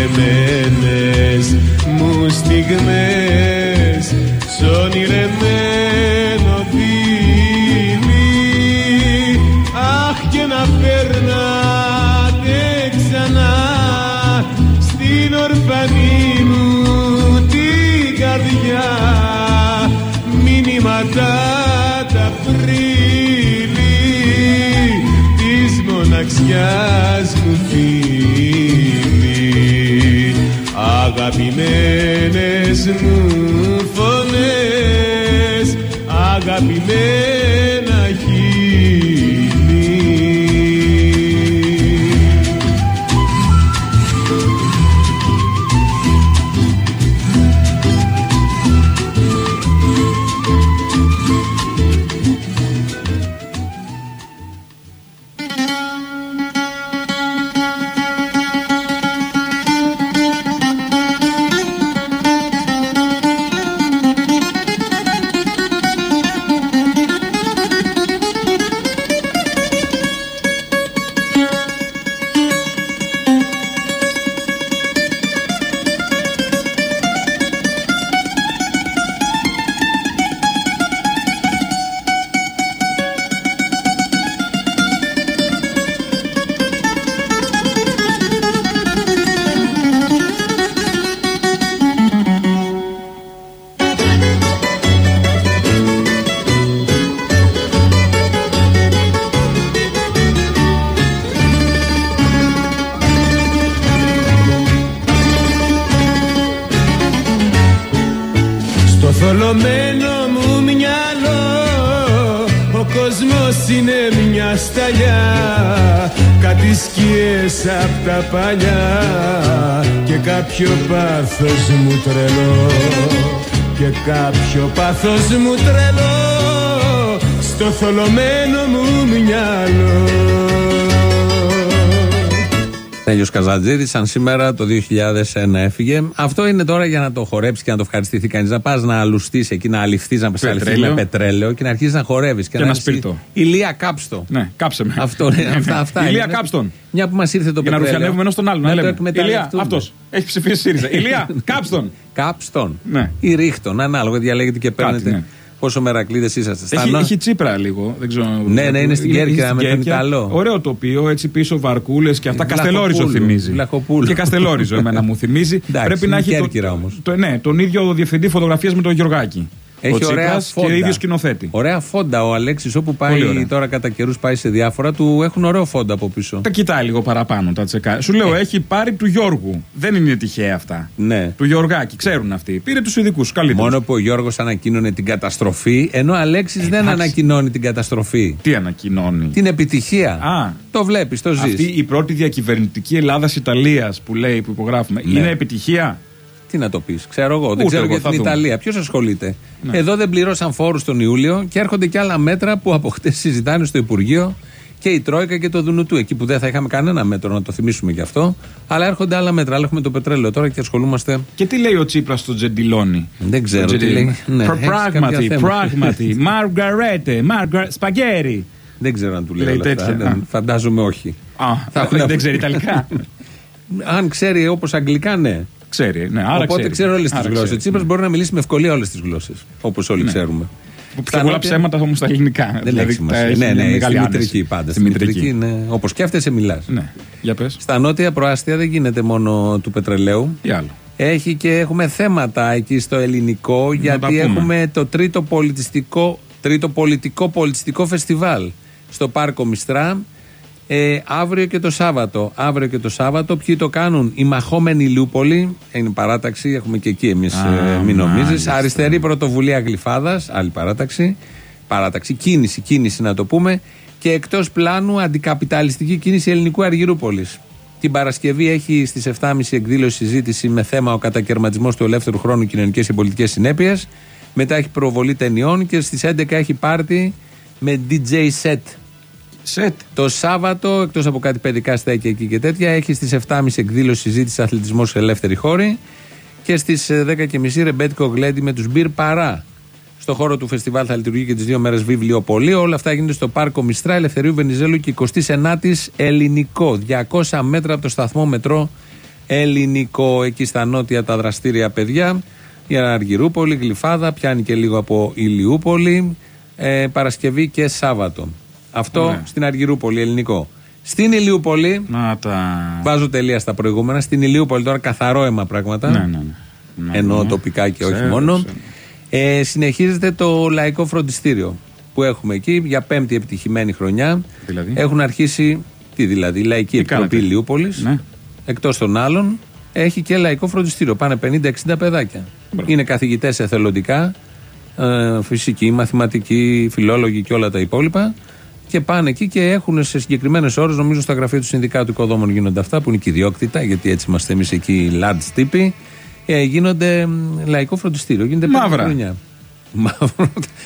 [SPEAKER 13] Ονειρεμένες μου στιγμές Σ' ονειρεμένο δίλη Αχ και να περνάτε ξανά Στην ορφανή μου την καρδιά. Μηνύματα τα πρίλη Της μοναξιάς Αγαπημένες μου φωνές Αγαπημένα κάποιο πάθος μου τρελό Και κάποιο πάθος μου τρελό Στο θολωμένο μου μυαλό
[SPEAKER 3] Τέλειο Καζατζίδη, σαν σήμερα το 2001 έφυγε. Αυτό είναι τώρα για να το χορέψει και να το ευχαριστηθεί κανείς. Να πας να αλουστείς εκεί, να αληφθείς, να σε αληφθεί
[SPEAKER 4] Πετρέλαιο.
[SPEAKER 3] με πετρέλαιο και να αρχίσεις να χορεύεις.
[SPEAKER 4] Και ένα σπίρτο.
[SPEAKER 3] Ηλία κάψτο.
[SPEAKER 4] Ναι, κάψε με.
[SPEAKER 3] Αυτό είναι. Αυτά, αυτά
[SPEAKER 4] Ηλία
[SPEAKER 3] είναι.
[SPEAKER 4] κάψτον.
[SPEAKER 3] Μια που μας ήρθε το
[SPEAKER 4] Για να
[SPEAKER 3] πετρέλαιο.
[SPEAKER 4] ρουφιανεύουμε ένα στον άλλον. Να
[SPEAKER 3] να το
[SPEAKER 4] λέμε. Ηλία,
[SPEAKER 3] εκμεταλλευτούμε.
[SPEAKER 4] αυτός. Έχει ψηφίσει ΣΥΡΙΖΑ. Ηλία, κάψτον.
[SPEAKER 3] Κάψτον.
[SPEAKER 4] Ναι.
[SPEAKER 3] Ή ρίχτον. Ανάλογα διαλέγετε και παίρνετε.
[SPEAKER 4] Ναι.
[SPEAKER 3] Πόσο μερακλείδες είσαστε. Στα
[SPEAKER 4] Έχει,
[SPEAKER 3] νο-
[SPEAKER 4] έχει τσίπρα λίγο. Δεν ξέρω.
[SPEAKER 3] Ναι, ναι, είναι στην Κέρκυρα με τον
[SPEAKER 4] Κέρκυρα.
[SPEAKER 3] Ιταλό.
[SPEAKER 4] Ωραίο τοπίο, έτσι πίσω βαρκούλες και αυτά.
[SPEAKER 3] Βλαχοπούλου.
[SPEAKER 4] Καστελόριζο θυμίζει.
[SPEAKER 3] Βλαχοπούλου.
[SPEAKER 4] Και Καστελόριζο εμένα μου θυμίζει.
[SPEAKER 3] Εντάξει,
[SPEAKER 4] Πρέπει
[SPEAKER 3] είναι
[SPEAKER 4] να έχει.
[SPEAKER 3] Κέρκυρα
[SPEAKER 4] το,
[SPEAKER 3] όμως.
[SPEAKER 4] Το, ναι, τον ίδιο διευθυντή φωτογραφίας με τον Γιωργάκη.
[SPEAKER 3] Έχει
[SPEAKER 4] ο
[SPEAKER 3] ωραία
[SPEAKER 4] Τσίπρας
[SPEAKER 3] φόντα.
[SPEAKER 4] και ίδιος σκηνοθέτη.
[SPEAKER 3] Ωραία φόντα. Ο Αλέξης όπου
[SPEAKER 4] Πολύ
[SPEAKER 3] πάει
[SPEAKER 4] ωραία.
[SPEAKER 3] τώρα κατά καιρούς πάει σε διάφορα του έχουν ωραίο φόντα από πίσω.
[SPEAKER 4] Τα κοιτάει λίγο παραπάνω τα τσεκά. Σου λέω, έχει πάρει του Γιώργου. Δεν είναι τυχαία αυτά.
[SPEAKER 3] Ε. Ναι.
[SPEAKER 4] Του Γιωργάκη, ξέρουν αυτοί. Πήρε τους ειδικούς καλύτερου.
[SPEAKER 3] Μόνο που ο Γιώργος ανακοίνωνε την καταστροφή, ενώ ο Αλέξης δεν
[SPEAKER 4] εντάξει.
[SPEAKER 3] ανακοινώνει την καταστροφή.
[SPEAKER 4] Τι ανακοινώνει;
[SPEAKER 3] Την επιτυχία.
[SPEAKER 4] Α.
[SPEAKER 3] Το βλέπεις, το ζεις.
[SPEAKER 4] Αυτή η πρώτη διακυβερνητική Ελλάδα-Ιταλία που λέει, που υπογράφουμε,
[SPEAKER 3] Ναι.
[SPEAKER 4] είναι επιτυχία;
[SPEAKER 3] Τι να το πεις, ξέρω εγώ. δεν
[SPEAKER 4] Ούτε
[SPEAKER 3] ξέρω
[SPEAKER 4] εγώ,
[SPEAKER 3] για
[SPEAKER 4] θα
[SPEAKER 3] την
[SPEAKER 4] δούμε.
[SPEAKER 3] Ιταλία. Ποιος ασχολείται;
[SPEAKER 4] Ναι.
[SPEAKER 3] Εδώ δεν πληρώσαν φόρους τον Ιούλιο και έρχονται και άλλα μέτρα που από χτες συζητάνε στο Υπουργείο και η Τρόικα και το Δουνουτού. Εκεί που δεν θα είχαμε κανένα μέτρο, να το θυμίσουμε γι' αυτό. Αλλά έρχονται άλλα μέτρα. Αλλά έχουμε το πετρέλαιο τώρα και ασχολούμαστε.
[SPEAKER 4] Και τι λέει ο Τσίπρας στο Τζεντιλόνι;
[SPEAKER 3] Δεν ξέρω
[SPEAKER 4] Στο
[SPEAKER 3] τι
[SPEAKER 4] Τζεντιλόνι.
[SPEAKER 3] λέει. Ναι,
[SPEAKER 4] Πρα-
[SPEAKER 3] έχεις κάποια
[SPEAKER 4] Πράγματι,
[SPEAKER 3] θέματα.
[SPEAKER 4] πράγματι. Μαργαρέτε, μαργα... σπαγκέρι.
[SPEAKER 3] Δεν ξέρω αν του λέει,
[SPEAKER 4] Λέει
[SPEAKER 3] όλα αυτά.
[SPEAKER 4] τέτοια.
[SPEAKER 3] Δεν- Φαντάζομαι όχι.
[SPEAKER 4] Α,
[SPEAKER 3] Θα έχουν-
[SPEAKER 4] δεν ξέρει Ιταλικά.
[SPEAKER 3] Αν ξέρει όπως αγγλικά, ναι.
[SPEAKER 4] Ξέρει, ναι, άρα
[SPEAKER 3] Οπότε
[SPEAKER 4] ξέρει.
[SPEAKER 3] ξέρει όλες τις
[SPEAKER 4] Άρα
[SPEAKER 3] γλώσσες. Ο
[SPEAKER 4] ξέρει.
[SPEAKER 3] Τσίπρας μπορεί να μιλήσει με ευκολία όλες τις γλώσσες. Όπως όλοι
[SPEAKER 4] Ναι.
[SPEAKER 3] ξέρουμε.
[SPEAKER 4] Που
[SPEAKER 3] Στα
[SPEAKER 4] Πιο πολλά
[SPEAKER 3] νότια-
[SPEAKER 4] ψέματα όμω στα ελληνικά.
[SPEAKER 3] Δεν
[SPEAKER 4] Δηλαδή,
[SPEAKER 3] έχει
[SPEAKER 4] τα
[SPEAKER 3] σημασία.
[SPEAKER 4] έχει
[SPEAKER 3] Ναι,
[SPEAKER 4] μια
[SPEAKER 3] ναι, στη
[SPEAKER 4] μεγάλη άνεση.
[SPEAKER 3] μητρική πάντα.
[SPEAKER 4] Στη μητρική.
[SPEAKER 3] ναι. Όπως σκέφτεσαι, μιλάς.
[SPEAKER 4] Ναι, για πες.
[SPEAKER 3] Στα νότια προάστια δεν γίνεται μόνο του πετρελαίου.
[SPEAKER 4] Τι άλλο.
[SPEAKER 3] Έχει και έχουμε θέματα εκεί στο ελληνικό, γιατί
[SPEAKER 4] τα πούμε.
[SPEAKER 3] έχουμε το τρίτο πολιτιστικό, τρίτο πολιτικό πολιτιστικό φεστιβάλ στο Πάρκο Μιστρά. Ε, αύριο και το Σάββατο. Αύριο και το Σάββατο. Ποιοι το κάνουν, η Μαχόμενη Λιούπολη. Είναι παράταξη, έχουμε και εκεί εμείς,
[SPEAKER 4] Α,
[SPEAKER 3] μην νομίζεις.
[SPEAKER 4] μάλιστα.
[SPEAKER 3] Αριστερή Πρωτοβουλία Γλυφάδας, άλλη παράταξη. Παράταξη, κίνηση, κίνηση να το πούμε. Και εκτός πλάνου αντικαπιταλιστική κίνηση Ελληνικού Αργυρούπολης. Την Παρασκευή έχει στις 7.30 εκδήλωση συζήτηση με θέμα ο κατακαιρματισμός του ελεύθερου χρόνου κοινωνικές και πολιτικές συνέπειες. Μετά έχει προβολή ταινιών και στις 11 έχει πάρτι με DJ set.
[SPEAKER 4] Σετ.
[SPEAKER 3] Το Σάββατο, εκτός από κάτι παιδικά στέκια εκεί και τέτοια, έχει στις 7.30 εκδήλωση συζήτηση αθλητισμός σε ελεύθερη χώρη. Και στις 10.30 ρεμπέτικο γλέντι με τους Μπυρ Παρά. Στο χώρο του φεστιβάλ θα λειτουργεί και τις δύο μέρες βιβλιοπολείο. Όλα αυτά γίνονται στο πάρκο Μιστρά Ελευθερίου Βενιζέλου και 29η Ελληνικό. 200 μέτρα από το σταθμό μετρό Ελληνικό. Εκεί στα νότια τα δραστήρια παιδιά. Η Αργυρούπολη, Γλυφάδα, πιάνει και λίγο από Ηλιούπολη. Ε, Παρασκευή και Σάββατο. Αυτό
[SPEAKER 4] Ωραία.
[SPEAKER 3] στην Αργυρούπολη, ελληνικό. Στην Ηλιούπολη.
[SPEAKER 4] Να τα.
[SPEAKER 3] Βάζω τελεία στα προηγούμενα. Στην Ηλιούπολη τώρα καθαρό αίμα πράγματα.
[SPEAKER 4] Ναι, ναι, ναι. Να
[SPEAKER 3] Εννοώ
[SPEAKER 4] δούμε.
[SPEAKER 3] τοπικά και όχι
[SPEAKER 4] Ξέρω,
[SPEAKER 3] μόνο.
[SPEAKER 4] ξέρω.
[SPEAKER 3] Ε, συνεχίζεται το λαϊκό φροντιστήριο που έχουμε εκεί για πέμπτη επιτυχημένη χρονιά.
[SPEAKER 4] Δηλαδή;
[SPEAKER 3] Έχουν αρχίσει. Τι δηλαδή, η Λαϊκή Επιτροπή
[SPEAKER 4] κάνετε;
[SPEAKER 3] Ηλιούπολης.
[SPEAKER 4] Ναι.
[SPEAKER 3] Εκτός των άλλων, έχει και λαϊκό φροντιστήριο. Πάνε 50-60 παιδάκια. Είναι καθηγητές εθελοντικά, ε, φυσικοί, μαθηματικοί, φιλόλογοι και όλα τα υπόλοιπα. Και πάνε εκεί και έχουν σε συγκεκριμένες ώρες, νομίζω στα γραφεία του Συνδικάτου Οικοδόμων γίνονται αυτά, που είναι και ιδιόκτητα, γιατί έτσι είμαστε εμείς εκεί, large τύποι. Ε, γίνονται μ, λαϊκό φροντιστήριο. Γίνεται πέντε
[SPEAKER 4] Μαύρα.
[SPEAKER 3] χρόνια. Μαύρο.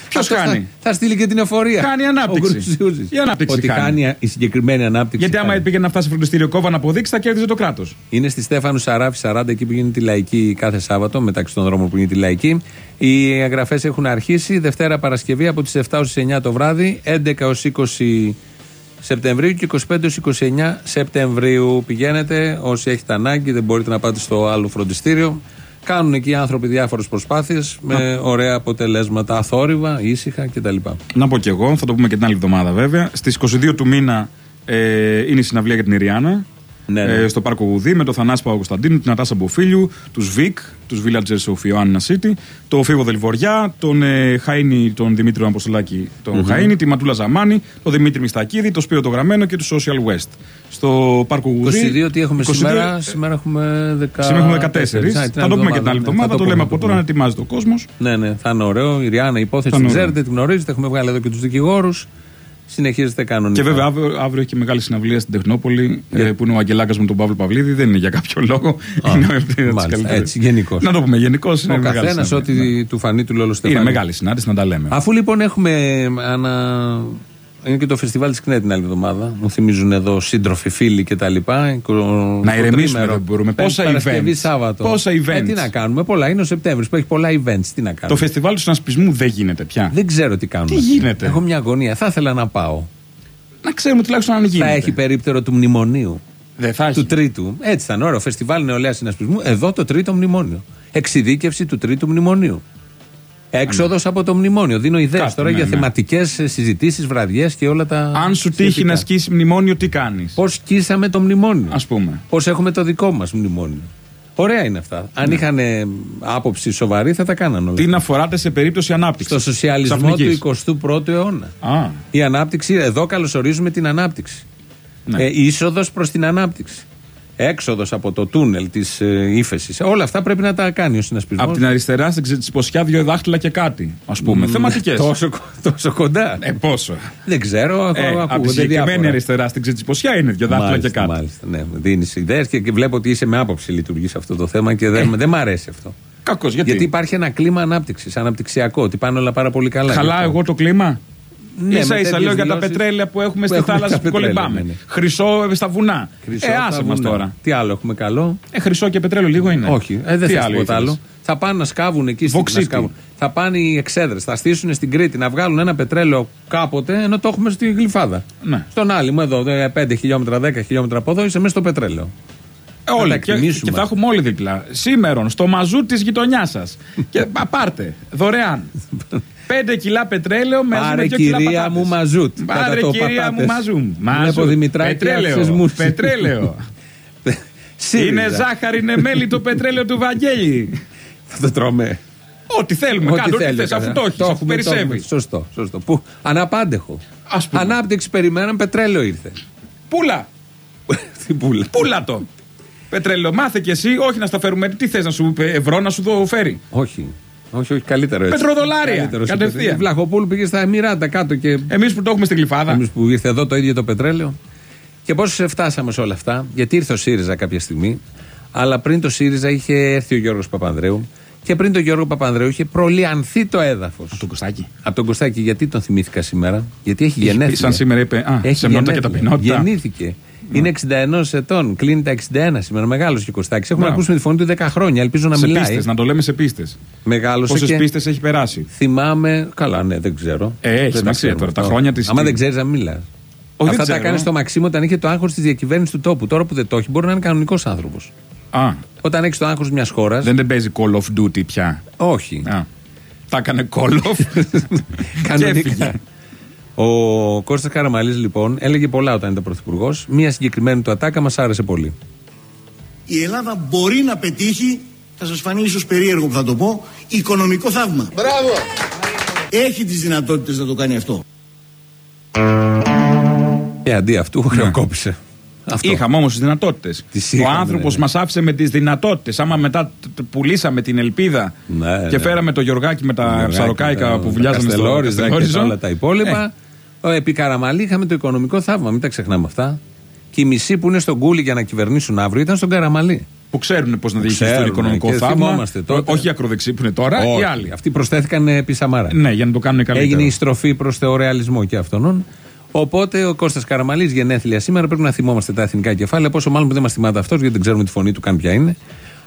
[SPEAKER 4] Ποιος
[SPEAKER 3] Αυτός
[SPEAKER 4] κάνει;
[SPEAKER 3] Θα, θα στείλει και την εφορία.
[SPEAKER 4] Κάνει ανάπτυξη.
[SPEAKER 3] Ο Γκρουζιούζης.
[SPEAKER 4] Η ανάπτυξη
[SPEAKER 3] Ότι
[SPEAKER 4] κάνει.
[SPEAKER 3] κάνει η συγκεκριμένη ανάπτυξη.
[SPEAKER 4] Γιατί άμα
[SPEAKER 3] κάνει.
[SPEAKER 4] πήγαινε να φτάσει φροντιστήριο κόβα να αποδείξει, θα κέρδιζε το κράτος.
[SPEAKER 3] Είναι στη Στέφανου Σαράφη 40, εκεί που γίνεται η λαϊκή κάθε Σάββατο, μεταξύ των δρόμων που γίνεται η λαϊκή. Οι εγγραφές έχουν αρχίσει Δευτέρα Παρασκευή από τις 7 ως 9 το βράδυ, 11 ως 20 Σεπτεμβρίου και 25 ως 29 Σεπτεμβρίου. Πηγαίνετε όσοι έχετε ανάγκη, δεν μπορείτε να πάτε στο άλλο φροντιστήριο. Κάνουν εκεί οι άνθρωποι διάφορες προσπάθειες με ωραία αποτελέσματα, αθόρυβα, ήσυχα κτλ.
[SPEAKER 4] Να πω κι εγώ, θα το πούμε και την άλλη εβδομάδα βέβαια. Στις 22 του μήνα ε, είναι η συναυλία για την Ιριάννα.
[SPEAKER 3] Ναι, ναι.
[SPEAKER 4] Ε, στο Πάρκο Γουδί με τον Θανάση Παπακοσταντίνου, την Ατάσα Μποφίλιου, τους Βικ, τους Villagers of Ioanna City, το Φίβο Δελβοριά, τον ε, Χαΐνη, τον Δημήτρη Αποστολάκη, τον
[SPEAKER 3] Μμμ.
[SPEAKER 4] Χαΐνη, τη Ματούλα Ζαμάνη, τον Δημήτρη Μιστακίδη, το Σπύρο το Γραμμένο και του Social West. Στο Πάρκο Γουδί.
[SPEAKER 3] 22 τι έχουμε
[SPEAKER 4] 22,
[SPEAKER 3] σήμερα,
[SPEAKER 4] ε,
[SPEAKER 3] σήμερα έχουμε 10.
[SPEAKER 4] Σήμερα έχουμε 14. Θα το πούμε και την άλλη εβδομάδα. Το λέμε από τώρα να ετοιμάζεται ο κόσμος.
[SPEAKER 3] Ναι, ναι, θα είναι ωραίο. Η Ριάννα υπόθεση
[SPEAKER 4] Θα
[SPEAKER 3] την
[SPEAKER 4] είναι
[SPEAKER 3] ξέρετε, την γνωρίζετε. Έχουμε βγάλει εδώ και τους δικηγόρους. Συνεχίζεται κανονικά.
[SPEAKER 4] Και βέβαια αύριο, αύριο έχει και μεγάλη συναυλία στην Τεχνόπολη ε, που είναι ο Αγγελάκας με τον Παύλο Παυλίδη. Δεν είναι για κάποιο λόγο.
[SPEAKER 3] Α,
[SPEAKER 4] είναι από τις
[SPEAKER 3] μάλιστα,
[SPEAKER 4] καλύτερες.
[SPEAKER 3] έτσι, γενικώς.
[SPEAKER 4] Να το πούμε γενικώς.
[SPEAKER 3] Ο καθένας ό,τι του φανεί του Λόλο
[SPEAKER 4] Είναι μεγάλη συνάντηση να τα λέμε.
[SPEAKER 3] Αφού λοιπόν έχουμε ανα... Είναι και το φεστιβάλ της ΚΝΕ την άλλη εβδομάδα. Μου θυμίζουν εδώ σύντροφοι, φίλοι κτλ.
[SPEAKER 4] Να ηρεμήσουμε, δεν μπορούμε. Πόσα
[SPEAKER 3] Παρασκευή,
[SPEAKER 4] events.
[SPEAKER 3] Σάββατο.
[SPEAKER 4] Πόσα
[SPEAKER 3] Ε,
[SPEAKER 4] events.
[SPEAKER 3] τι να κάνουμε, πολλά. Είναι ο Σεπτέμβρης που έχει πολλά events. Τι να
[SPEAKER 4] Το
[SPEAKER 3] κάνουμε.
[SPEAKER 4] φεστιβάλ του συνασπισμού δεν γίνεται πια.
[SPEAKER 3] Δεν ξέρω τι κάνουμε.
[SPEAKER 4] Τι γίνεται;
[SPEAKER 3] Έχω μια αγωνία. Θα ήθελα να πάω.
[SPEAKER 4] Να ξέρουμε τουλάχιστον αν γίνεται.
[SPEAKER 3] Θα έχει περίπτερο του μνημονίου.
[SPEAKER 4] Δεν θα έχει.
[SPEAKER 3] Του τρίτου. Έτσι θα είναι ωραίο. Φεστιβάλ νεολαίας συνασπισμού. Εδώ το τρίτο μνημόνιο. Εξειδίκευση του τρίτου μνημονίου. Έξοδος από το μνημόνιο. Δίνω ιδέες
[SPEAKER 4] Κάπου,
[SPEAKER 3] τώρα
[SPEAKER 4] ναι,
[SPEAKER 3] για
[SPEAKER 4] ναι.
[SPEAKER 3] θεματικές συζητήσεις, βραδιές και όλα τα.
[SPEAKER 4] Αν σου τύχει να σκίσει μνημόνιο, τι κάνεις;
[SPEAKER 3] Πώς σκίσαμε το μνημόνιο;
[SPEAKER 4] Α πούμε.
[SPEAKER 3] Πώς έχουμε το δικό μας μνημόνιο; Ωραία είναι αυτά. Αν είχαν ε, άποψη σοβαρή θα τα κάνανε όλα.
[SPEAKER 4] Τι να φοράτε σε περίπτωση ανάπτυξης;
[SPEAKER 3] Στο σοσιαλισμό
[SPEAKER 4] Ξαφνικής.
[SPEAKER 3] του 21ου αιώνα.
[SPEAKER 4] Α,
[SPEAKER 3] Η ανάπτυξη, εδώ καλωσορίζουμε την ανάπτυξη.
[SPEAKER 4] Ναι.
[SPEAKER 3] Ε, είσοδος προς την ανάπτυξη. Έξοδος από το τούνελ της ε, ύφεσης. Όλα αυτά πρέπει να τα κάνει ο συνασπισμός.
[SPEAKER 4] από την αριστερά στην ξετσιποσιά δύο δάχτυλα και κάτι. Α πούμε. Θεματικές.
[SPEAKER 3] Τόσο, τόσο κοντά.
[SPEAKER 4] Ε, πόσο;
[SPEAKER 3] Δεν ξέρω,
[SPEAKER 4] Ε, από τη
[SPEAKER 3] ακούγονται
[SPEAKER 4] συγκεκριμένη
[SPEAKER 3] διάφορα.
[SPEAKER 4] αριστερά στην ξετσιποσιά είναι δύο δάχτυλα και
[SPEAKER 3] Μάλιστα,
[SPEAKER 4] κάτι.
[SPEAKER 3] μάλιστα, ναι. Δίνεις ιδέες και, και βλέπω ότι είσαι με άποψη λειτουργείς σε αυτό το θέμα και δεν, δεν μ' αρέσει αυτό.
[SPEAKER 4] Κακός, γιατί;
[SPEAKER 3] Γιατί υπάρχει ένα κλίμα ανάπτυξης, αναπτυξιακό, ότι πάνε όλα πάρα πολύ καλά.
[SPEAKER 4] Χαλά
[SPEAKER 3] Γι' αυτό.
[SPEAKER 4] εγώ το κλίμα;
[SPEAKER 3] Ναι,
[SPEAKER 4] ίσα
[SPEAKER 3] με
[SPEAKER 4] ίσα
[SPEAKER 3] τέτοιες
[SPEAKER 4] λέω για τα
[SPEAKER 3] δηλώσεις
[SPEAKER 4] πετρέλαια που έχουμε
[SPEAKER 3] που
[SPEAKER 4] στη
[SPEAKER 3] έχουμε
[SPEAKER 4] θάλασσα
[SPEAKER 3] τα
[SPEAKER 4] που
[SPEAKER 3] πετρέλαια,
[SPEAKER 4] κολυμπάμε.
[SPEAKER 3] ναι, ναι.
[SPEAKER 4] Χρυσό ε, στα βουνά.
[SPEAKER 3] Χρυσό
[SPEAKER 4] ε,
[SPEAKER 3] στα
[SPEAKER 4] άσε μας
[SPEAKER 3] βουνά.
[SPEAKER 4] τώρα.
[SPEAKER 3] Τι άλλο έχουμε καλό;
[SPEAKER 4] Ε, χρυσό και πετρέλαιο λίγο είναι.
[SPEAKER 3] Όχι, ε, δεν
[SPEAKER 4] Τι
[SPEAKER 3] θα τίποτα
[SPEAKER 4] ήθελες;
[SPEAKER 3] άλλο. Θα πάνε να σκάβουν εκεί στην
[SPEAKER 4] Βοξίτη.
[SPEAKER 3] να σκάβουν. Θα πάνε οι εξέδρες, θα στήσουν στην Κρήτη να βγάλουν ένα πετρέλαιο κάποτε ενώ το έχουμε στη γλυφάδα.
[SPEAKER 4] Ναι.
[SPEAKER 3] Στον άλλη μου εδώ, 5 χιλιόμετρα, 10 χιλιόμετρα από εδώ, είσαι μέσα στο πετρέλαιο.
[SPEAKER 4] Ε, Όλοι.
[SPEAKER 3] τα
[SPEAKER 4] Και,
[SPEAKER 3] εκτιμήσουμε.
[SPEAKER 4] και θα έχουμε όλοι δίπλα. Σήμερα, στο μαζού της γειτονιάς σας. και πα- πάρτε, δωρεάν. 5 κιλά πετρέλαιο μέσα
[SPEAKER 3] Πάρε
[SPEAKER 4] με 2 κιλά
[SPEAKER 3] κυρία
[SPEAKER 4] πατάτες.
[SPEAKER 3] μου μαζούτ.
[SPEAKER 4] Πάρε
[SPEAKER 3] κατά το
[SPEAKER 4] κυρία
[SPEAKER 3] πατάτες.
[SPEAKER 4] μου μαζού.
[SPEAKER 3] Βλέπω
[SPEAKER 4] Μαζού.
[SPEAKER 3] Δημητράκη,
[SPEAKER 4] Πετρέλαιο.
[SPEAKER 3] άφησες μουσι.
[SPEAKER 4] Πετρέλαιο.
[SPEAKER 3] ΣΥΡΙΖΑ.
[SPEAKER 4] είναι ζάχαρη, είναι μέλι το πετρέλαιο του Βαγγέλη.
[SPEAKER 3] Θα το τρώμε.
[SPEAKER 4] Ό,τι θέλουμε,
[SPEAKER 3] Ό,τι
[SPEAKER 4] κάτω ό,τι
[SPEAKER 3] θέλει ο
[SPEAKER 4] θες, αφού
[SPEAKER 3] καθένας.
[SPEAKER 4] το έχεις, αφού
[SPEAKER 3] έχουμε, το έχουμε.
[SPEAKER 4] περισσεύει.
[SPEAKER 3] Σωστό, σωστό. Που, αναπάντεχο.
[SPEAKER 4] Ας πούμε.
[SPEAKER 3] Ανάπτυξη περιμέναν, πετρέλαιο ήρθε.
[SPEAKER 4] Πούλα.
[SPEAKER 3] Τι πουλα.
[SPEAKER 4] Πούλα το. Πετρέλαιο, μάθε κι εσύ, όχι να στα φέρουμε. Τι θες να σου πει, ευρώ να σου το φέρει.
[SPEAKER 3] Όχι. Όχι, όχι, καλύτερο έτσι.
[SPEAKER 4] Πετροδολάρια,
[SPEAKER 3] Καλύτερος σε
[SPEAKER 4] κατευθείαν.
[SPEAKER 3] πετρέλαιο. Η Βλαχοπούλου πήγε στα Εμμυράτα κάτω και.
[SPEAKER 4] Εμείς που το έχουμε στην κλειφάδα.
[SPEAKER 3] Εμείς που ήρθε εδώ το ίδιο το πετρέλαιο. Και πώς φτάσαμε σε όλα αυτά, γιατί ήρθε ο ΣΥΡΙΖΑ κάποια στιγμή, αλλά πριν το ΣΥΡΙΖΑ είχε έρθει ο Γιώργος Παπανδρέου και πριν τον Γιώργο Παπανδρέου είχε προλιανθεί το έδαφος. Από
[SPEAKER 4] τον Κωστάκη.
[SPEAKER 3] Από τον Κωστάκη, γιατί τον θυμήθηκα σήμερα, γιατί έχει
[SPEAKER 4] Είχε-
[SPEAKER 3] γενέθλια.
[SPEAKER 4] σαν σήμερα είπε, α,
[SPEAKER 3] έχει
[SPEAKER 4] σεμνότητα και
[SPEAKER 3] γενέθλια.
[SPEAKER 4] ταπεινότητα.
[SPEAKER 3] Γεννήθηκε. Είναι 61 ετών, κλείνει τα 61 σήμερα. Μεγάλος και Κωστάκης. Έχουμε
[SPEAKER 4] Μπράβο.
[SPEAKER 3] ακούσει με τη φωνή του 10 χρόνια. Ελπίζω να
[SPEAKER 4] σε
[SPEAKER 3] μιλάει.
[SPEAKER 4] πίστες, να το λέμε σε πίστες.
[SPEAKER 3] Μεγάλωσε
[SPEAKER 4] Πόσες
[SPEAKER 3] και
[SPEAKER 4] πίστες έχει περάσει.
[SPEAKER 3] θυμάμαι. Καλά, ναι, δεν ξέρω.
[SPEAKER 4] Ε, έχει
[SPEAKER 3] Δεν τα
[SPEAKER 4] σημασία
[SPEAKER 3] ξέρουμε
[SPEAKER 4] τώρα, τα
[SPEAKER 3] αυτά.
[SPEAKER 4] χρόνια της-
[SPEAKER 3] Άμα δεν ξέρεις να μιλάς.
[SPEAKER 4] δεν
[SPEAKER 3] Αυτά τα
[SPEAKER 4] ξέρω.
[SPEAKER 3] κάνεις στο Μαξίμο όταν είχε το άγχος της διακυβέρνησης του τόπου. Τώρα που δεν το έχει, μπορεί να είναι κανονικός άνθρωπος.
[SPEAKER 4] Α,
[SPEAKER 3] Όταν έχεις το άγχος μιας χώρα.
[SPEAKER 4] δεν, δεν παίζει Call of Duty πια.
[SPEAKER 3] Όχι.
[SPEAKER 4] Α, τα έκανε Call of. και έφυγε.
[SPEAKER 3] Κανονικά. Ο Κώστας Καραμαλής λοιπόν έλεγε πολλά όταν ήταν πρωθυπουργός. Μία συγκεκριμένη του ατάκα μας άρεσε πολύ.
[SPEAKER 14] η Ελλάδα μπορεί να πετύχει, θα σας φανεί ίσως περίεργο που θα το πω, οικονομικό θαύμα.
[SPEAKER 5] Μπράβο!
[SPEAKER 14] Έχει τις δυνατότητες να το κάνει αυτό.
[SPEAKER 3] Και αντί αυτού χρεοκόπησε. Αυτό.
[SPEAKER 4] Είχαμε όμως τις δυνατότητες.
[SPEAKER 3] Τις
[SPEAKER 4] Ο
[SPEAKER 3] είχαμε,
[SPEAKER 4] άνθρωπος
[SPEAKER 3] ναι.
[SPEAKER 4] μας άφησε με τις δυνατότητες. Άμα μετά τ- τ- πουλήσαμε την ελπίδα
[SPEAKER 3] Ναι,
[SPEAKER 4] και
[SPEAKER 3] ναι.
[SPEAKER 4] φέραμε το Γιωργάκι με τα
[SPEAKER 3] Γιωργάκη,
[SPEAKER 4] ψαροκάικα
[SPEAKER 3] τα-
[SPEAKER 4] που
[SPEAKER 3] τα
[SPEAKER 4] βουλιάζανε στο
[SPEAKER 3] Καστελόριζα και
[SPEAKER 4] Καστελόριζο.
[SPEAKER 3] όλα τα υπόλοιπα. Ο, επί Καραμαλή είχαμε το οικονομικό θαύμα, μην τα ξεχνάμε αυτά. Και οι μισοί που είναι στον Κούλι για να κυβερνήσουν αύριο ήταν στον Καραμαλή.
[SPEAKER 4] Που ξέρουν πώς να διαχειριστούν το
[SPEAKER 3] Ξέρουν,
[SPEAKER 4] οικονομικό
[SPEAKER 3] και
[SPEAKER 4] θαύμα.
[SPEAKER 3] θυμόμαστε τότε.
[SPEAKER 4] Όχι οι ακροδεξοί που είναι τώρα,
[SPEAKER 3] Όχι,
[SPEAKER 4] οι άλλοι.
[SPEAKER 3] Αυτοί προσθέθηκαν επί Σαμάρα.
[SPEAKER 4] Ναι, για να το κάνουν καλύτερα.
[SPEAKER 3] Έγινε η στροφή προς το ρεαλισμό και αυτόν. Οπότε ο Κώστας Καραμαλής γενέθλια σήμερα πρέπει να θυμόμαστε τα εθνικά κεφάλαια. Πόσο μάλλον που δεν μας θυμάται αυτός, γιατί δεν ξέρουμε τη φωνή του καν ποια είναι.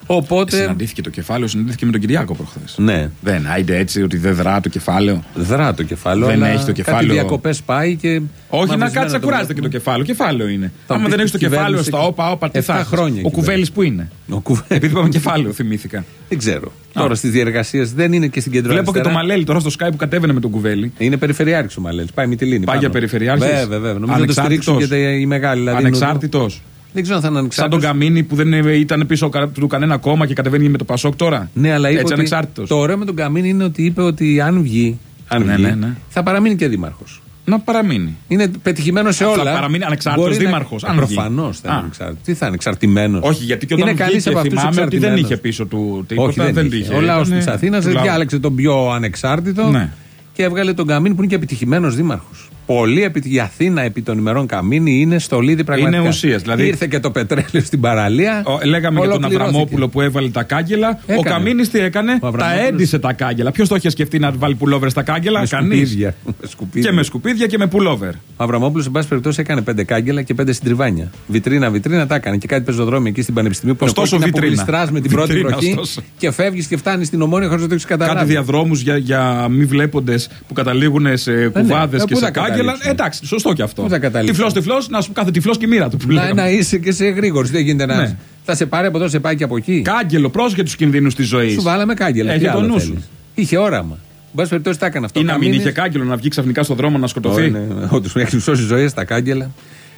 [SPEAKER 3] Οπότε.
[SPEAKER 4] Συναντήθηκε το κεφάλαιο, συναντήθηκε με τον Κυριάκο προχθές.
[SPEAKER 3] Ναι,
[SPEAKER 4] Δεν, άιντε έτσι ότι δεν δρά το κεφάλαιο.
[SPEAKER 3] δρά το κεφάλαιο.
[SPEAKER 4] Δεν
[SPEAKER 3] αλλά
[SPEAKER 4] έχει το
[SPEAKER 3] Κάτι
[SPEAKER 4] κεφάλαιο.
[SPEAKER 3] διακοπές πάει και.
[SPEAKER 4] Όχι, να
[SPEAKER 3] μαυρισμένα
[SPEAKER 4] κάτσει να
[SPEAKER 3] το
[SPEAKER 4] κουράζεται και το
[SPEAKER 3] βλέπουμε.
[SPEAKER 4] κεφάλαιο. Κεφάλαιο είναι.
[SPEAKER 3] Θα
[SPEAKER 4] Άμα
[SPEAKER 3] μου
[SPEAKER 4] δεν
[SPEAKER 3] πεις
[SPEAKER 4] έχεις το
[SPEAKER 3] κυβέρνησης
[SPEAKER 4] κεφάλαιο στα
[SPEAKER 3] και-
[SPEAKER 4] όπα, όπα, τι
[SPEAKER 3] Εφτά
[SPEAKER 4] θα έχεις;
[SPEAKER 3] χρόνια
[SPEAKER 4] Ο
[SPEAKER 3] κυβέρνηση.
[SPEAKER 4] κουβέλης που είναι;
[SPEAKER 3] Ο Κουβέ-
[SPEAKER 4] Επειδή είπαμε κεφάλαιο, θυμήθηκα.
[SPEAKER 3] Δεν ξέρω. Τώρα στις διεργασίες δεν είναι και στην κεντρική
[SPEAKER 4] Βλέπω και το Μαλέλη τώρα στο Skype που κατέβαινε με τον κουβέλη.
[SPEAKER 3] Είναι περιφερειάρχης ο Μαλέλης. Πάει με τη λίνη.
[SPEAKER 4] Πάει για περιφερειάρχης.
[SPEAKER 3] Βέβαια, βέβαια. Νομίζω να το στηρίξουν και τα- οι μεγάλοι. δηλαδή,
[SPEAKER 4] Ανεξάρτητος.
[SPEAKER 3] Δεν ξέρω αν θα είναι
[SPEAKER 4] Σαν
[SPEAKER 3] ανεξάρτητο.
[SPEAKER 4] τον Καμίνη που δεν ήταν πίσω κα- του κανένα κόμμα και κατεβαίνει με το Πασόκ τώρα.
[SPEAKER 3] Ναι, αλλά είπε
[SPEAKER 4] Έτσι
[SPEAKER 3] ότι
[SPEAKER 4] ανεξάρτητος.
[SPEAKER 3] Το ωραίο με τον Καμίνη είναι ότι είπε ότι αν βγει, αν
[SPEAKER 4] Ναι,
[SPEAKER 3] βγει
[SPEAKER 4] ναι, ναι.
[SPEAKER 3] θα παραμείνει και δήμαρχος.
[SPEAKER 4] Να παραμείνει.
[SPEAKER 3] Είναι πετυχημένο σε
[SPEAKER 4] Θα
[SPEAKER 3] όλα.
[SPEAKER 4] παραμείνει ανεξάρτητος
[SPEAKER 3] Μπορεί να-
[SPEAKER 4] δήμαρχος, αν βγει.
[SPEAKER 3] Προφανώς θα είναι
[SPEAKER 4] Α.
[SPEAKER 3] ανεξάρτητος. Τι θα είναι, εξαρτημένος;
[SPEAKER 4] Όχι, γιατί και όταν
[SPEAKER 3] είναι κανείς
[SPEAKER 4] βγήκε
[SPEAKER 3] από αυτούς
[SPEAKER 4] θυμάμαι ότι δεν
[SPEAKER 3] εξαρτημένος.
[SPEAKER 4] είχε πίσω του τίποτα.
[SPEAKER 3] Όχι, δεν, είχε. Ο λαός
[SPEAKER 4] Ήτανε
[SPEAKER 3] της Αθήνας
[SPEAKER 4] του λαού.
[SPEAKER 3] διάλεξε τον πιο ανεξάρτητο
[SPEAKER 4] Ναι.
[SPEAKER 3] και έβγαλε τον Καμίνη που είναι και επιτυχημένος δήμαρχος. Πολύ επι... Η Αθήνα επί των ημερών Καμίνη είναι στολίδι πραγματικά.
[SPEAKER 4] Είναι ουσίας, δηλαδή-
[SPEAKER 3] Ήρθε και το πετρέλαιο στην παραλία.
[SPEAKER 4] Ο- Λέγαμε για τον
[SPEAKER 3] ολοκληρώθηκε.
[SPEAKER 4] Αβραμόπουλο που έβαλε τα κάγκελα. Ο
[SPEAKER 3] Έκανε.
[SPEAKER 4] Καμίνης τι έκανε,
[SPEAKER 3] Ο
[SPEAKER 4] τα
[SPEAKER 3] Αβραμόπουλος-
[SPEAKER 4] έντισε τα κάγκελα. Ποιος το είχε σκεφτεί να βάλει πουλόβερ στα κάγκελα,
[SPEAKER 3] Με
[SPEAKER 4] κανείς.
[SPEAKER 3] σκουπίδια. Με σκουπίδια.
[SPEAKER 4] Και με σκουπίδια και με πουλόβερ.
[SPEAKER 3] Ο Αβραμόπουλος, εν πάση περιπτώσει, έκανε πέντε κάγκελα και πέντε συντριβάνια. Βιτρίνα, βιτρίνα τα έκανε. Και κάτι πεζοδρόμιο εκεί στην Πανεπιστημίου που
[SPEAKER 4] Ωστόσο,
[SPEAKER 3] είναι κόκκινα που
[SPEAKER 4] βιτρίνα.
[SPEAKER 3] γλιστράς με την πρώτη
[SPEAKER 4] Βιτρίνα,
[SPEAKER 3] βροχή
[SPEAKER 4] ωστόσο.
[SPEAKER 3] και φεύγεις και φτάνεις στην ομόνια χωρίς να το έχεις καταλάβει.
[SPEAKER 4] Κάτι διαδρόμους για, για μη βλέποντες που καταλήγουν σε κουβάδες
[SPEAKER 3] Ε,
[SPEAKER 4] και
[SPEAKER 3] πού
[SPEAKER 4] σε
[SPEAKER 3] θα
[SPEAKER 4] κάγκελα.
[SPEAKER 3] Καταλήξουν.
[SPEAKER 4] Εντάξει, σωστό και αυτό.
[SPEAKER 3] Πού θα καταλήξουν.
[SPEAKER 4] Τυφλός, τυφλός, να σου κάθε τυφλός και η μοίρα του που
[SPEAKER 3] Να,
[SPEAKER 4] λέγαμε.
[SPEAKER 3] να είσαι και σε γρήγορος. Δεν γίνεται να.
[SPEAKER 4] Ναι.
[SPEAKER 3] Θα σε πάρει από εδώ, σε πάει και από εκεί.
[SPEAKER 4] Κάγκελο, πρόσεχε τους κινδύνους της ζωής.
[SPEAKER 3] Σου βάλαμε κάγκελα.
[SPEAKER 4] Έχει
[SPEAKER 3] Τι
[SPEAKER 4] το
[SPEAKER 3] άλλο
[SPEAKER 4] νους σου.
[SPEAKER 3] θέλεις. Είχε όραμα. Εν πάση περιπτώσει τα έκανε αυτό.
[SPEAKER 4] Ή να μην
[SPEAKER 3] Καμίνης-
[SPEAKER 4] είχε κάγκελο να βγει ξαφνικά στον δρόμο να σκοτωθεί.
[SPEAKER 3] Όντως, έχει σώσει ζωές στα κάγκελα.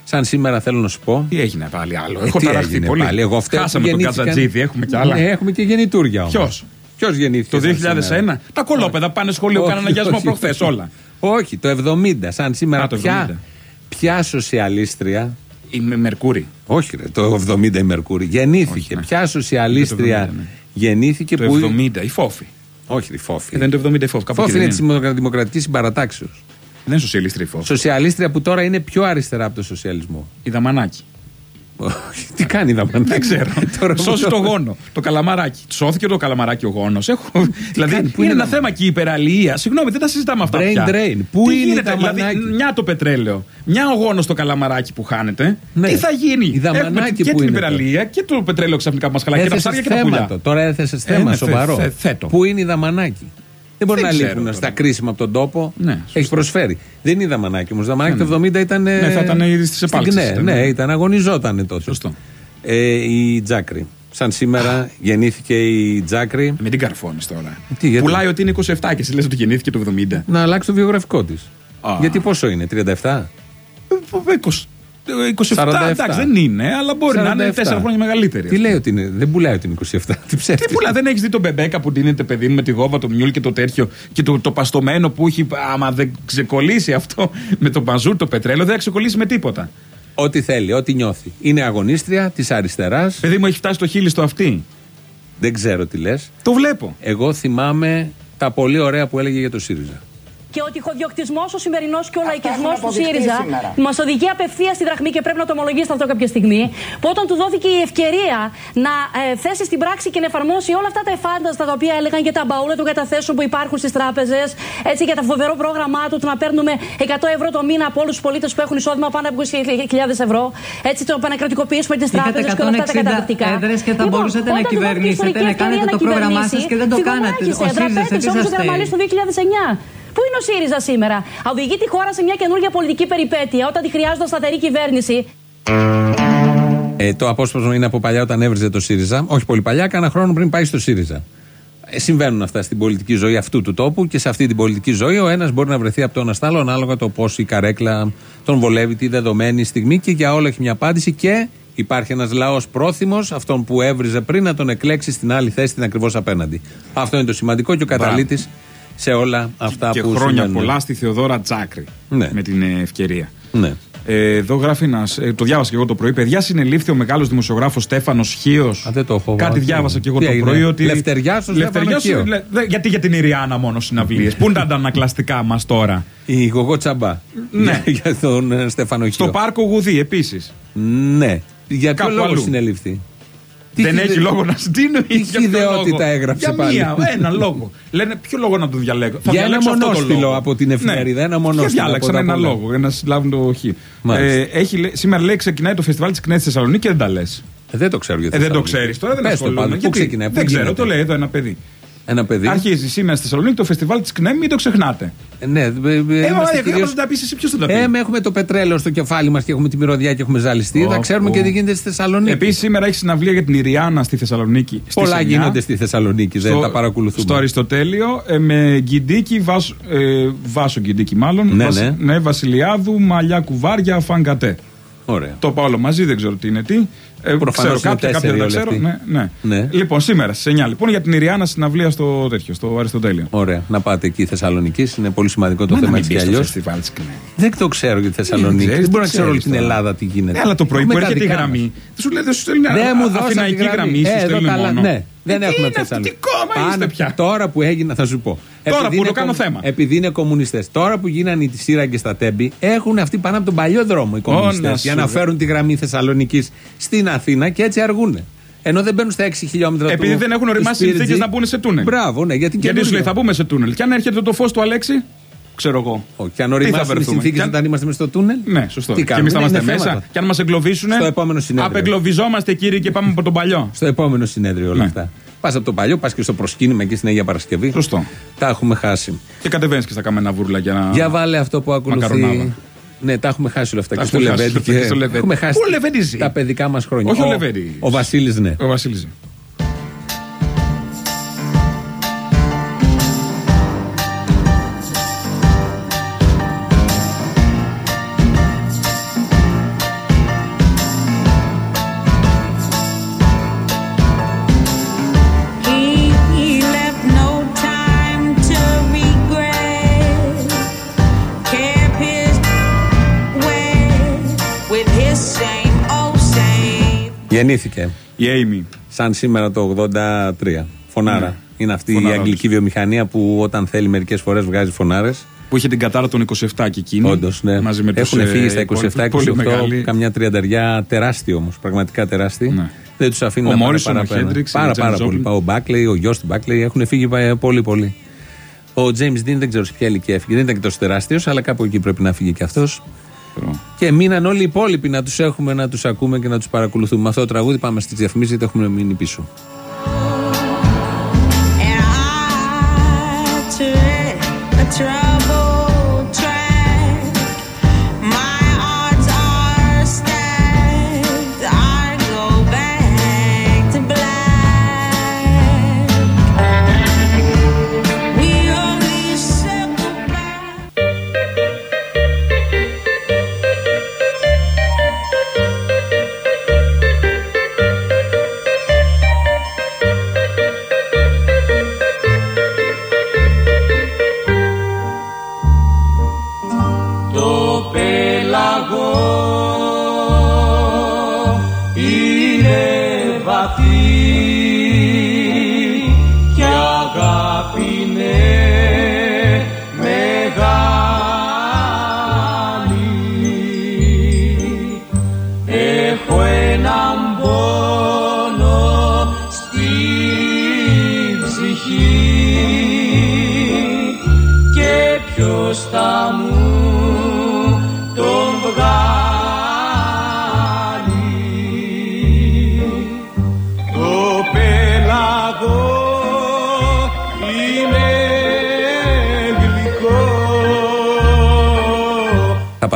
[SPEAKER 3] Σαν σήμερα θέλω να σου πω.
[SPEAKER 4] Τι έγινε πάλι άλλο.
[SPEAKER 3] Ε,
[SPEAKER 4] Έχω
[SPEAKER 3] τι
[SPEAKER 4] ταραχθεί
[SPEAKER 3] έγινε
[SPEAKER 4] πολύ.
[SPEAKER 3] πάλι. Εγώ φταίω
[SPEAKER 4] Χάσαμε
[SPEAKER 3] που
[SPEAKER 4] τον
[SPEAKER 3] γεννήθηκαν.
[SPEAKER 4] Κατζατζίδη, έχουμε κι άλλα.
[SPEAKER 3] Ναι, έχουμε και γεννητούρια όμως.
[SPEAKER 4] Ποιος;
[SPEAKER 3] Ποιος γεννήθηκε.
[SPEAKER 4] Το
[SPEAKER 3] σαν
[SPEAKER 4] 2001.
[SPEAKER 3] σήμερα;
[SPEAKER 4] Τα κολόπεδα πάνε σχολείο,
[SPEAKER 3] Όχι,
[SPEAKER 4] κάνανε αγιασμό
[SPEAKER 3] όχι,
[SPEAKER 4] προχθές
[SPEAKER 3] όχι.
[SPEAKER 4] όλα.
[SPEAKER 3] Όχι, το 70, σαν σήμερα.
[SPEAKER 4] Α, το
[SPEAKER 3] ποια,
[SPEAKER 4] 70.
[SPEAKER 3] ποια σοσιαλίστρια.
[SPEAKER 4] Η με Μερκούρη.
[SPEAKER 3] Όχι, ρε, το 70 η Μερκούρη. Γεννήθηκε.
[SPEAKER 4] ναι.
[SPEAKER 3] Ποια σοσιαλίστρια
[SPEAKER 4] Το 70, ναι.
[SPEAKER 3] γεννήθηκε
[SPEAKER 4] Το
[SPEAKER 3] που.
[SPEAKER 4] 70, η Φόφη.
[SPEAKER 3] Όχι, η Φόφη.
[SPEAKER 4] Ε, Δεν είναι το 70 η Φόφη. Κάπου
[SPEAKER 3] Φόφη
[SPEAKER 4] εκεί
[SPEAKER 3] είναι
[SPEAKER 4] δεν
[SPEAKER 3] της Δημοκρατικής Συμπαρατάξεως.
[SPEAKER 4] Δεν είναι σοσιαλίστρια η Φόφη.
[SPEAKER 3] Σοσιαλίστρια που τώρα είναι πιο αριστερά από το σοσιαλισμό.
[SPEAKER 4] Η Δαμανάκη.
[SPEAKER 3] Όχι, Τι κάνει η Δαμανάκη.
[SPEAKER 4] Δεν ξέρω.
[SPEAKER 3] Τώρα που
[SPEAKER 4] Σώσει
[SPEAKER 3] το-
[SPEAKER 4] το γόνο. Το καλαμαράκι. Σώθηκε το καλαμαράκι ο γόνος. Δηλαδή
[SPEAKER 3] κάνει, πού
[SPEAKER 4] είναι
[SPEAKER 3] είναι
[SPEAKER 4] ένα
[SPEAKER 3] τα-
[SPEAKER 4] θέμα και η υπεραλία. Συγγνώμη, δεν τα συζητάμε αυτά.
[SPEAKER 3] Brain
[SPEAKER 4] πια.
[SPEAKER 3] drain. Πού
[SPEAKER 4] Τι
[SPEAKER 3] είναι η
[SPEAKER 4] γίνεται, δηλαδή,
[SPEAKER 3] Δαμανάκη;
[SPEAKER 4] μια το πετρέλαιο, μια ο γόνος στο καλαμαράκι που χάνεται.
[SPEAKER 3] Ναι.
[SPEAKER 4] Τι θα γίνει;
[SPEAKER 3] Η Δαμανάκη
[SPEAKER 4] Έχουμε και
[SPEAKER 3] που
[SPEAKER 4] την
[SPEAKER 3] είναι
[SPEAKER 4] υπεραλία και το πετρέλαιο ξαφνικά που μας χαλάει και τα
[SPEAKER 3] Έθεσες
[SPEAKER 4] ψάρια και τα
[SPEAKER 3] θέμα
[SPEAKER 4] πουλιά.
[SPEAKER 3] το. Τώρα έθεσες
[SPEAKER 4] Ε,
[SPEAKER 3] θέμα
[SPEAKER 4] ναι, θε-
[SPEAKER 3] σοβαρό.
[SPEAKER 4] θε- θέτω.
[SPEAKER 3] Πού είναι η Δαμανάκη. Δεν μπορεί
[SPEAKER 4] Δεν
[SPEAKER 3] να
[SPEAKER 4] ξέρω
[SPEAKER 3] λείπουν
[SPEAKER 4] τώρα.
[SPEAKER 3] στα κρίσιμα από τον τόπο.
[SPEAKER 4] Ναι, σωστό.
[SPEAKER 3] Έχει προσφέρει. Δεν είναι η Δαμανάκη όμως. Η Δαμανάκη
[SPEAKER 4] Ναι,
[SPEAKER 3] το 70 ήταν.
[SPEAKER 4] Ναι, θα ήταν ήδη στις επάλξεις
[SPEAKER 3] Ναι,
[SPEAKER 4] ήταν,
[SPEAKER 3] ναι,
[SPEAKER 4] ναι.
[SPEAKER 3] ήταν. Αγωνιζόταν τότε.
[SPEAKER 4] Σωστό.
[SPEAKER 3] Ε, η Τζάκρη. Σαν σήμερα γεννήθηκε η Τζάκρη.
[SPEAKER 4] Μην την καρφώνεις τώρα.
[SPEAKER 3] Τι, γιατί;
[SPEAKER 4] Πουλάει ότι είναι 27 και εσύ λες ότι γεννήθηκε το 70.
[SPEAKER 3] Να αλλάξει το βιογραφικό της.
[SPEAKER 4] Α.
[SPEAKER 3] Γιατί πόσο είναι, 37.
[SPEAKER 4] Ε, 20. 27,
[SPEAKER 3] 47.
[SPEAKER 4] εντάξει δεν είναι, αλλά μπορεί να είναι
[SPEAKER 3] 47.
[SPEAKER 4] 4 χρόνια μεγαλύτερη.
[SPEAKER 3] Τι λέει ότι είναι, δεν πουλάει ότι είναι 27. Τι ψεύτη.
[SPEAKER 4] Τι πουλά, δεν έχεις δει τον μπεμπέκα που δίνεται παιδί μου με τη γόβα, το μιούλ και το τέτοιο και το, το παστομένο που έχει. Άμα δεν ξεκολλήσει αυτό με το μπαζούρ, το πετρέλαιο, δεν θα ξεκολλήσει με τίποτα.
[SPEAKER 3] Ό,τι θέλει, ό,τι νιώθει. Είναι αγωνίστρια της αριστεράς.
[SPEAKER 4] Παιδί μου έχει φτάσει το χείλη στο αυτή.
[SPEAKER 3] Δεν ξέρω τι λες.
[SPEAKER 4] Το βλέπω.
[SPEAKER 3] Εγώ θυμάμαι τα πολύ ωραία που έλεγε για το ΣΥΡΙΖΑ.
[SPEAKER 15] Και ότι ο διοκτισμό ο σημερινός και ο λαϊκισμός
[SPEAKER 16] έχουν
[SPEAKER 15] του
[SPEAKER 16] αποδειχθεί
[SPEAKER 15] ΣΥΡΙΖΑ
[SPEAKER 16] σήμερα.
[SPEAKER 15] μας οδηγεί απευθεία στη δραχμή και πρέπει να το ομολογήσετε αυτό κάποια στιγμή. Που όταν του δόθηκε η ευκαιρία να ε, θέσει στην πράξη και να εφαρμόσει όλα αυτά τα εφάνταστα τα οποία έλεγαν για τα μπαούλα των καταθέσεων που υπάρχουν στις τράπεζες, έτσι για το φοβερό πρόγραμμά του, του να παίρνουμε 100 ευρώ το μήνα από όλους τους πολίτες που έχουν εισόδημα πάνω από 20.000 ευρώ, έτσι το επανακρατικοποιήσουμε τις
[SPEAKER 17] Είχατε
[SPEAKER 15] τράπεζες και όλα αυτά τα
[SPEAKER 17] 160
[SPEAKER 15] καταπληκτικά.
[SPEAKER 17] έδρες και θα
[SPEAKER 15] Λοιπόν,
[SPEAKER 17] μπορούσατε να
[SPEAKER 15] όταν του δόθηκε η
[SPEAKER 17] κυβερνήσετε,
[SPEAKER 15] ιστορική
[SPEAKER 17] να
[SPEAKER 15] ευκαιρία
[SPEAKER 17] κάνετε το πρόγραμμά σας
[SPEAKER 15] κυβερνήσει,
[SPEAKER 17] και δεν το κάνατε.
[SPEAKER 15] φυγομάχησε,
[SPEAKER 17] Ο ΣΥΡΙΖΑ σε τι
[SPEAKER 15] δραπέτησε,
[SPEAKER 17] σας
[SPEAKER 15] όπως ο Καραμαλής
[SPEAKER 17] φταίει.
[SPEAKER 15] το 2009. Πού είναι ο ΣΥΡΙΖΑ σήμερα; Οδηγεί τη χώρα σε μια καινούργια πολιτική περιπέτεια όταν τη χρειάζονταν σταθερή κυβέρνηση.
[SPEAKER 3] Ε, το απόσπασμα είναι από παλιά όταν έβριζε το ΣΥΡΙΖΑ. Όχι πολύ παλιά, κάνα χρόνο πριν πάει στο ΣΥΡΙΖΑ. Ε, συμβαίνουν αυτά στην πολιτική ζωή αυτού του τόπου και σε αυτή την πολιτική ζωή ο ένας μπορεί να βρεθεί από το ένα στάλο ανάλογα το πώς η καρέκλα τον βολεύει τη δεδομένη στιγμή και για όλα έχει μια απάντηση και υπάρχει ένας λαός πρόθυμος αυτόν που έβριζε πριν να τον εκλέξει στην άλλη θέση την ακριβώς απέναντι. Αυτό είναι το σημαντικό και ο καταλήτης σε όλα αυτά
[SPEAKER 4] και
[SPEAKER 3] που
[SPEAKER 4] χρόνια
[SPEAKER 3] συμβαίνουν.
[SPEAKER 4] πολλά στη Θεοδόρα Τζάκρη.
[SPEAKER 3] Ναι.
[SPEAKER 4] Με την ε, ευκαιρία.
[SPEAKER 3] Ναι.
[SPEAKER 4] Ε, εδώ γράφει ένας. το διάβασα και εγώ το πρωί. Παιδιά, συνελήφθη ο μεγάλος δημοσιογράφος Στέφανος Χίος.
[SPEAKER 3] δεν το έχω
[SPEAKER 4] Κάτι
[SPEAKER 3] βάλει.
[SPEAKER 4] διάβασα και εγώ
[SPEAKER 3] Τι
[SPEAKER 4] το
[SPEAKER 3] έγινε;
[SPEAKER 4] πρωί. Ότι...
[SPEAKER 3] Λευτεριάς ο Στέφανο
[SPEAKER 4] Λευτεριάς,
[SPEAKER 3] Χίο.
[SPEAKER 4] λε- δε- γιατί για την Ιριάννα μόνο συναυλίες. Πού είναι τα αντανακλαστικά μας τώρα;
[SPEAKER 3] Η γογό τσαμπά.
[SPEAKER 4] Ναι.
[SPEAKER 3] Για, για τον ε, Στέφανο Χίο.
[SPEAKER 4] Στο πάρκο Γουδί επίσης.
[SPEAKER 3] Ναι. Για ποιο
[SPEAKER 4] Κάπου
[SPEAKER 3] λόγο
[SPEAKER 4] αλλού.
[SPEAKER 3] συνελήφθη;
[SPEAKER 4] Δεν
[SPEAKER 3] χει-
[SPEAKER 4] έχει λόγο να στείλει.
[SPEAKER 3] Τι χιδεότητα έγραψε
[SPEAKER 4] για
[SPEAKER 3] πάλι;
[SPEAKER 4] Μία, ένα λόγο. Λένε ποιο λόγο να τον διαλέγω; Θα
[SPEAKER 3] Για ένα
[SPEAKER 4] διαλέξω αυτό το
[SPEAKER 3] μονόστιλο
[SPEAKER 4] λόγο.
[SPEAKER 3] από την εφημερίδα, ένα
[SPEAKER 4] Και
[SPEAKER 3] μονόστιλο
[SPEAKER 4] διάλεξαν
[SPEAKER 3] από τα
[SPEAKER 4] ένα
[SPEAKER 3] πολλά.
[SPEAKER 4] λόγο για να συλλάβουν το χ.
[SPEAKER 3] Μάλιστα.
[SPEAKER 4] Ε, έχει, λέ- σήμερα λέει ξεκινάει το φεστιβάλ της Κνέτη Θεσσαλονίκη και δεν τα λες.
[SPEAKER 3] Ε, δεν το ξέρω γιατί.
[SPEAKER 4] Ε, δεν το ξέρεις τώρα, δεν
[SPEAKER 3] Πες το
[SPEAKER 4] ασχολούμαι.
[SPEAKER 3] πάντα. Πού
[SPEAKER 4] Γιατί
[SPEAKER 3] ξεκινάει, πού
[SPEAKER 4] Δεν ξέρω,
[SPEAKER 3] γίνεται.
[SPEAKER 4] το λέει εδώ ένα παιδί.
[SPEAKER 3] Ένα παιδί.
[SPEAKER 4] Αρχίζει σήμερα στη Θεσσαλονίκη το φεστιβάλ της ΚΝΕ, μην το ξεχνάτε.
[SPEAKER 3] Ε, Ναι, ε, ε,
[SPEAKER 4] Ε,
[SPEAKER 3] είμαστε
[SPEAKER 4] μα, ε,
[SPEAKER 3] κυρίως-
[SPEAKER 4] όταν τα πεις εσύ, ποιος θα τα πει;
[SPEAKER 3] Ε, με έχουμε το πετρέλαιο στο κεφάλι μας και έχουμε τη μυρωδιά και έχουμε ζαλιστεί.
[SPEAKER 4] Ω,
[SPEAKER 3] θα ξέρουμε
[SPEAKER 4] ω.
[SPEAKER 3] και τι γίνεται στη Θεσσαλονίκη.
[SPEAKER 4] Επίσης σήμερα έχεις συναυλία για την Ιριάννα στη Θεσσαλονίκη. στις
[SPEAKER 3] Πολλά
[SPEAKER 4] 9.
[SPEAKER 3] γίνονται στη Θεσσαλονίκη, δεν
[SPEAKER 4] Στο-
[SPEAKER 3] τα παρακολουθούμε.
[SPEAKER 4] Στο Αριστοτέλειο ε, με Γκιντίκι, Βάσο, ε, Βάσο Γκιντίκι μάλλον.
[SPEAKER 3] Ναι,
[SPEAKER 4] Βασι-
[SPEAKER 3] ναι.
[SPEAKER 4] Βασιλιάδου, Μαλλιά Κουβάρια, Φαγκατέ.
[SPEAKER 3] Ωραία.
[SPEAKER 4] Το πάω όλο μαζί, δεν ξέρω τι είναι τι. Ε,
[SPEAKER 3] Προφανώς
[SPEAKER 4] ξέρω
[SPEAKER 3] είναι
[SPEAKER 4] κάποια, κάποια δεν τα
[SPEAKER 3] τέσσερι
[SPEAKER 4] ξέρω.
[SPEAKER 3] όλοι
[SPEAKER 4] Ναι, ναι.
[SPEAKER 3] Ναι.
[SPEAKER 4] Λοιπόν, σήμερα στι 9 λοιπόν για την Ιριάννα συναυλία στο τέτοιο, στο Αριστοτέλειο.
[SPEAKER 3] Ωραία. Να πάτε εκεί Θεσσαλονίκη. Είναι πολύ σημαντικό το
[SPEAKER 4] Μα να
[SPEAKER 3] θέμα
[SPEAKER 4] μην
[SPEAKER 3] έτσι
[SPEAKER 4] μπει
[SPEAKER 3] κι
[SPEAKER 4] στο
[SPEAKER 3] αλλιώς.
[SPEAKER 4] φεστιβάλ της ΚΝΕ.
[SPEAKER 3] Δεν το ξέρω για τη Θεσσαλονίκη.
[SPEAKER 4] ξέρεις,
[SPEAKER 3] Δεν μπορώ
[SPEAKER 4] τι
[SPEAKER 3] να ξέρω όλη
[SPEAKER 4] ξέρεις
[SPEAKER 3] την
[SPEAKER 4] τώρα.
[SPEAKER 3] Ελλάδα τι γίνεται.
[SPEAKER 4] Ναι, αλλά το πρωί
[SPEAKER 3] Έχουμε
[SPEAKER 4] που
[SPEAKER 3] τα
[SPEAKER 4] έρχεται η
[SPEAKER 3] δικά
[SPEAKER 4] γραμμή.
[SPEAKER 3] μας.
[SPEAKER 4] Δεν σου λέει, δεν σου στέλνει
[SPEAKER 3] Δεν μου δώσατε
[SPEAKER 4] αθηναϊκή
[SPEAKER 3] τη
[SPEAKER 4] γραμμή. Σου
[SPEAKER 3] Ε, εδώ
[SPEAKER 4] στέλνει
[SPEAKER 3] καλά.
[SPEAKER 4] μόνο.
[SPEAKER 3] Ναι, δεν
[SPEAKER 4] τι
[SPEAKER 3] έχουμε
[SPEAKER 4] είναι,
[SPEAKER 3] Θεσσαλονίκη.
[SPEAKER 4] τι κόμμα
[SPEAKER 3] Πάνε-
[SPEAKER 4] είστε πια;
[SPEAKER 3] Τώρα που έγινε, θα σου πω.
[SPEAKER 4] Τώρα
[SPEAKER 3] Επειδή
[SPEAKER 4] που
[SPEAKER 3] είναι
[SPEAKER 4] το κάνω
[SPEAKER 3] κομμου-
[SPEAKER 4] θέμα.
[SPEAKER 3] Επειδή είναι κομμουνιστές. Τώρα που γίνανε οι σύραγγες στα τέμπη, έχουν αυτοί πάνω από τον παλιό δρόμο οι κομμουνιστές.
[SPEAKER 4] να
[SPEAKER 3] Για
[SPEAKER 4] σου
[SPEAKER 3] να
[SPEAKER 4] δω.
[SPEAKER 3] φέρουν τη γραμμή Θεσσαλονίκης στην Αθήνα και έτσι αργούν. Ενώ δεν μπαίνουν στα 6 χιλιόμετρα
[SPEAKER 4] Επειδή
[SPEAKER 3] του-
[SPEAKER 4] δεν έχουν
[SPEAKER 3] του
[SPEAKER 4] οριμάσει
[SPEAKER 3] Σπίρτζη.
[SPEAKER 4] συνθήκες να μπουν σε τούνελ.
[SPEAKER 3] Μπράβο, ναι, γιατί,
[SPEAKER 4] Γιατί σου λέει θα μπούμε σε τούνελ. Και αν έρχεται το φως του Αλέξη, ξέρω εγώ.
[SPEAKER 3] Όχι, και αν
[SPEAKER 4] Τι θα
[SPEAKER 3] οριμάσουν οι
[SPEAKER 4] βρεθούμε.
[SPEAKER 3] συνθήκες
[SPEAKER 4] Και αν-
[SPEAKER 3] όταν είμαστε μέσα στο τούνελ.
[SPEAKER 4] Ναι, σωστό.
[SPEAKER 3] Τι
[SPEAKER 4] και
[SPEAKER 3] κάνουμε,
[SPEAKER 4] εμείς θα
[SPEAKER 3] είναι
[SPEAKER 4] είμαστε
[SPEAKER 3] θέματα.
[SPEAKER 4] μέσα. Και αν μας εγκλωβίσουν.
[SPEAKER 3] Στο επόμενο συνέδριο.
[SPEAKER 4] Απεγκλωβιζόμαστε, κύριε, και πάμε από τον παλιό.
[SPEAKER 3] Στο επόμενο συνέδριο όλα
[SPEAKER 4] Ναι.
[SPEAKER 3] αυτά. Πας από το παλιό, πας και στο προσκύνημα εκεί στην Αγία Παρασκευή.
[SPEAKER 4] Σωστό.
[SPEAKER 3] Τα έχουμε χάσει.
[SPEAKER 4] Και κατεβαίνεις και στα καμένα βούρλα για να.
[SPEAKER 3] Για βάλε αυτό που ακολουθεί.
[SPEAKER 4] Μακαρονάδα.
[SPEAKER 3] Ναι, τα έχουμε χάσει όλα αυτά.
[SPEAKER 4] Τα
[SPEAKER 3] Και στο
[SPEAKER 4] έχουμε χάσει
[SPEAKER 3] Λεβέντι.
[SPEAKER 4] όλα αυτά
[SPEAKER 3] Και...
[SPEAKER 4] και στο Λεβέντι.
[SPEAKER 3] Έχουμε χάσει
[SPEAKER 4] Πού ο Λεβέντι ζει;
[SPEAKER 3] τα παιδικά μας χρόνια.
[SPEAKER 4] Όχι ο Λεβέντι.
[SPEAKER 3] Ο Βασίλης, ναι.
[SPEAKER 4] Ο
[SPEAKER 2] Βασίλης.
[SPEAKER 3] Γεννήθηκε.
[SPEAKER 4] Η Amy.
[SPEAKER 3] Σαν σήμερα το 83. Φωνάρα.
[SPEAKER 4] Ναι.
[SPEAKER 3] Είναι αυτή
[SPEAKER 4] Φωνάρα
[SPEAKER 3] η αγγλική βιομηχανία που όταν θέλει μερικές φορές βγάζει φωνάρες.
[SPEAKER 4] Που είχε την κατάρα των 27 και εκείνη.
[SPEAKER 3] Όντως, ναι.
[SPEAKER 4] Μαζί με τους,
[SPEAKER 3] Έχουν
[SPEAKER 4] ε,
[SPEAKER 3] φύγει στα
[SPEAKER 4] υπόλοιπους,
[SPEAKER 3] 27-28,
[SPEAKER 4] πολύ μεγάλοι.
[SPEAKER 3] καμιά τριανταριά τεράστια όμως. Πραγματικά τεράστια.
[SPEAKER 4] Ναι.
[SPEAKER 3] Δεν τους αφήνουν
[SPEAKER 4] Ο
[SPEAKER 3] να πάνε
[SPEAKER 4] Μόρισον, ο
[SPEAKER 3] παραπέρα.
[SPEAKER 4] Χέντριξ,
[SPEAKER 3] Πάρα,
[SPEAKER 4] ο
[SPEAKER 3] πάρα
[SPEAKER 4] James
[SPEAKER 3] πολύ.
[SPEAKER 4] Joplin.
[SPEAKER 3] Ο Μπάκλεϊ, ο γιο του Μπάκλεϊ έχουν φύγει ε, πολύ, πολύ. Ο James Dean δεν ξέρω σε ποια ηλικία έφυγε. Δεν ήταν και τόσο τεράστιος, αλλά κάπου εκεί πρέπει να φύγει και αυτός. Και μείναν όλοι οι υπόλοιποι να τους έχουμε, να τους ακούμε και να τους παρακολουθούμε. Με αυτό το τραγούδι πάμε στις διαφημίσεις γιατί έχουμε μείνει πίσω.
[SPEAKER 2] A troubled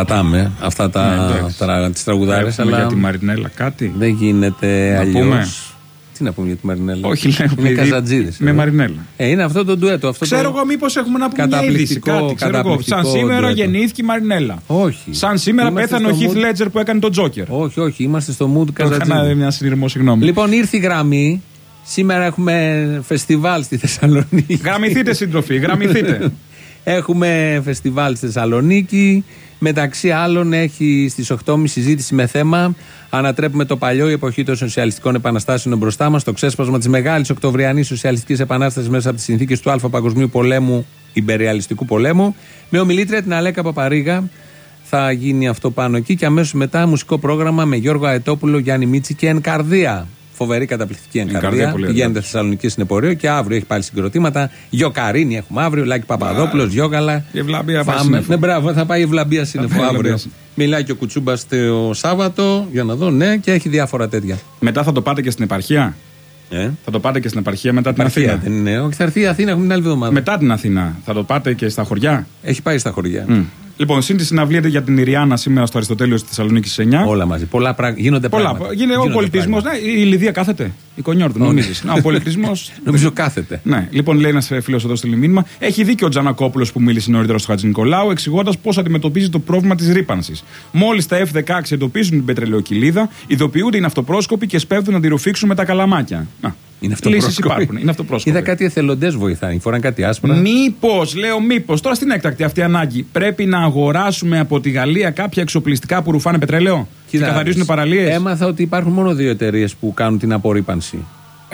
[SPEAKER 3] πατάμε αυτά τα,
[SPEAKER 4] Ναι, εντάξει.
[SPEAKER 3] τα, τις τραγουδάρες
[SPEAKER 4] Έχουμε
[SPEAKER 3] αλλά
[SPEAKER 4] για τη Μαρινέλα κάτι;
[SPEAKER 3] δεν γίνεται
[SPEAKER 4] Να
[SPEAKER 3] αλλιώς.
[SPEAKER 4] πούμε;
[SPEAKER 3] Τι να πούμε για τη Μαρινέλα;
[SPEAKER 4] Όχι, λέω,
[SPEAKER 3] Είναι
[SPEAKER 4] επειδή-
[SPEAKER 3] καζατζίδες.
[SPEAKER 4] με
[SPEAKER 3] ε.
[SPEAKER 4] Μαρινέλα.
[SPEAKER 3] Ε, είναι αυτό το ντουέτο. Αυτό
[SPEAKER 4] Ξέρω
[SPEAKER 3] το...
[SPEAKER 4] εγώ μήπως έχουμε να πούμε μια είδηση.
[SPEAKER 3] Καταπληκτικό,
[SPEAKER 4] Κάτι, ξέρω εγώ. Σαν
[SPEAKER 3] καταπληκτικό
[SPEAKER 4] σήμερα
[SPEAKER 3] ντουέτο.
[SPEAKER 4] γεννήθηκε η Μαρινέλα.
[SPEAKER 3] Όχι.
[SPEAKER 4] Σαν σήμερα
[SPEAKER 3] Είμαστε
[SPEAKER 4] πέθανε ο
[SPEAKER 3] στο
[SPEAKER 4] Heath
[SPEAKER 3] mood-
[SPEAKER 4] Ledger που έκανε τον Τζόκερ.
[SPEAKER 3] Όχι, όχι, είμαστε στο mood
[SPEAKER 4] Το έκανα
[SPEAKER 3] καζατζίδη.
[SPEAKER 4] μια συνειρμό, συγγνώμη.
[SPEAKER 3] Λοιπόν, ήρθε η γραμμή. Σήμερα έχουμε φεστιβάλ στη Θεσσαλονίκη.
[SPEAKER 4] Γραμμηθείτε, σύντροφοι, γραμμηθείτε.
[SPEAKER 3] Έχουμε φεστιβάλ στη Θεσσαλονίκη. Μεταξύ άλλων έχει στις 8.30 συζήτηση με θέμα Ανατρέπουμε το παλιό, η εποχή των σοσιαλιστικών επαναστάσεων είναι μπροστά μας. Το ξέσπασμα της μεγάλης Οκτωβριανής Σοσιαλιστικής Επανάστασης μέσα από τις συνθήκες του Α Παγκοσμίου Πολέμου, Ιμπεριαλιστικού Πολέμου. Με ομιλήτρια την Αλέκα Παπαρίγα. Θα γίνει αυτό πάνω εκεί και αμέσως μετά μουσικό πρόγραμμα με Γιώργο Αετόπουλο, Γιάννη Μίτση και Ενκαρδία. Φοβερή καταπληκτική
[SPEAKER 4] Ενκαρδία,
[SPEAKER 3] Ενκαρδία.
[SPEAKER 4] πολύ
[SPEAKER 3] Πηγαίνετε
[SPEAKER 4] ωραία.
[SPEAKER 3] στη Θεσσαλονίκη στην πορείο και αύριο έχει πάλι συγκροτήματα. Γιοκαρίνη έχουμε αύριο, Λάκη Παπαδόπουλος, Γιώγαλα.
[SPEAKER 4] Η Ευλαμπία πάει
[SPEAKER 3] Πάμε.
[SPEAKER 4] σύννεφο.
[SPEAKER 3] Ναι, μπράβο, θα πάει η Ευλαμπία σύννεφο
[SPEAKER 4] πάει η
[SPEAKER 3] αύριο.
[SPEAKER 4] Ευλαμπία.
[SPEAKER 3] Μιλάει και ο Κουτσούμπας το Σάββατο, για να δω, ναι, και έχει διάφορα τέτοια.
[SPEAKER 4] Μετά θα το πάτε και στην επαρχία;
[SPEAKER 3] Ε;
[SPEAKER 4] Θα το πάτε και στην επαρχία μετά την
[SPEAKER 3] Επαρχία
[SPEAKER 4] Αθήνα;
[SPEAKER 3] δεν είναι. Όχι, θα έρθει η Αθήνα, έχουμε την άλλη εβδομάδα.
[SPEAKER 4] Μετά την Αθήνα θα το πάτε και στα χωριά;
[SPEAKER 3] Έχει πάει στα χωριά.
[SPEAKER 4] Μμ. Λοιπόν, συν τη συναυλία για την Ιριάννα σήμερα στο Αριστοτέλειος στη Θεσσαλονίκης στι 9.
[SPEAKER 3] Όλα μαζί. Πολλά πράγματα. Γίνονται
[SPEAKER 4] Πολλά.
[SPEAKER 3] πράγματα.
[SPEAKER 4] Γίνεται ο
[SPEAKER 3] Γίνονται
[SPEAKER 4] πολιτισμός.
[SPEAKER 3] πράγματα.
[SPEAKER 4] Ναι, η Λιδία κάθεται. Η Κονιόρδου, νομίζεις. Να, ο πολιτισμός.
[SPEAKER 3] Νομίζω κάθεται.
[SPEAKER 4] Ναι, λοιπόν, λέει ένας φίλος εδώ στο μήνυμα. Έχει δίκιο ο Τζανακόπουλος που μίλησε νωρίτερα στο Χατζη Νικολάου, εξηγώντας πώς αντιμετωπίζει το πρόβλημα της ρήπανσης. Μόλις τα F-16 εντοπίζουν την πετρελαιοκυλίδα, ειδοποιούνται οι ναυτοπρόσκοποι και σπέβδουν να τη ρουφήξουν με τα καλαμάκια. Να,
[SPEAKER 3] Είναι αυτό
[SPEAKER 4] Λύσεις υπάρχουν. Είναι αυτοπρόσκοποι.
[SPEAKER 3] Είδα κάτι εθελοντές βοηθάει. Φοράνε κάτι άσπρα.
[SPEAKER 4] Μήπως, λέω μήπως, τώρα στην έκτακτη αυτή ανάγκη, πρέπει να αγοράσουμε από τη Γαλλία κάποια εξοπλιστικά που ρουφάνε πετρέλαιο; Και
[SPEAKER 3] Κοίτα,
[SPEAKER 4] καθαρίζουν παραλίες;
[SPEAKER 3] Έμαθα ότι υπάρχουν μόνο δύο εταιρείες που κάνουν την απορρίπανση.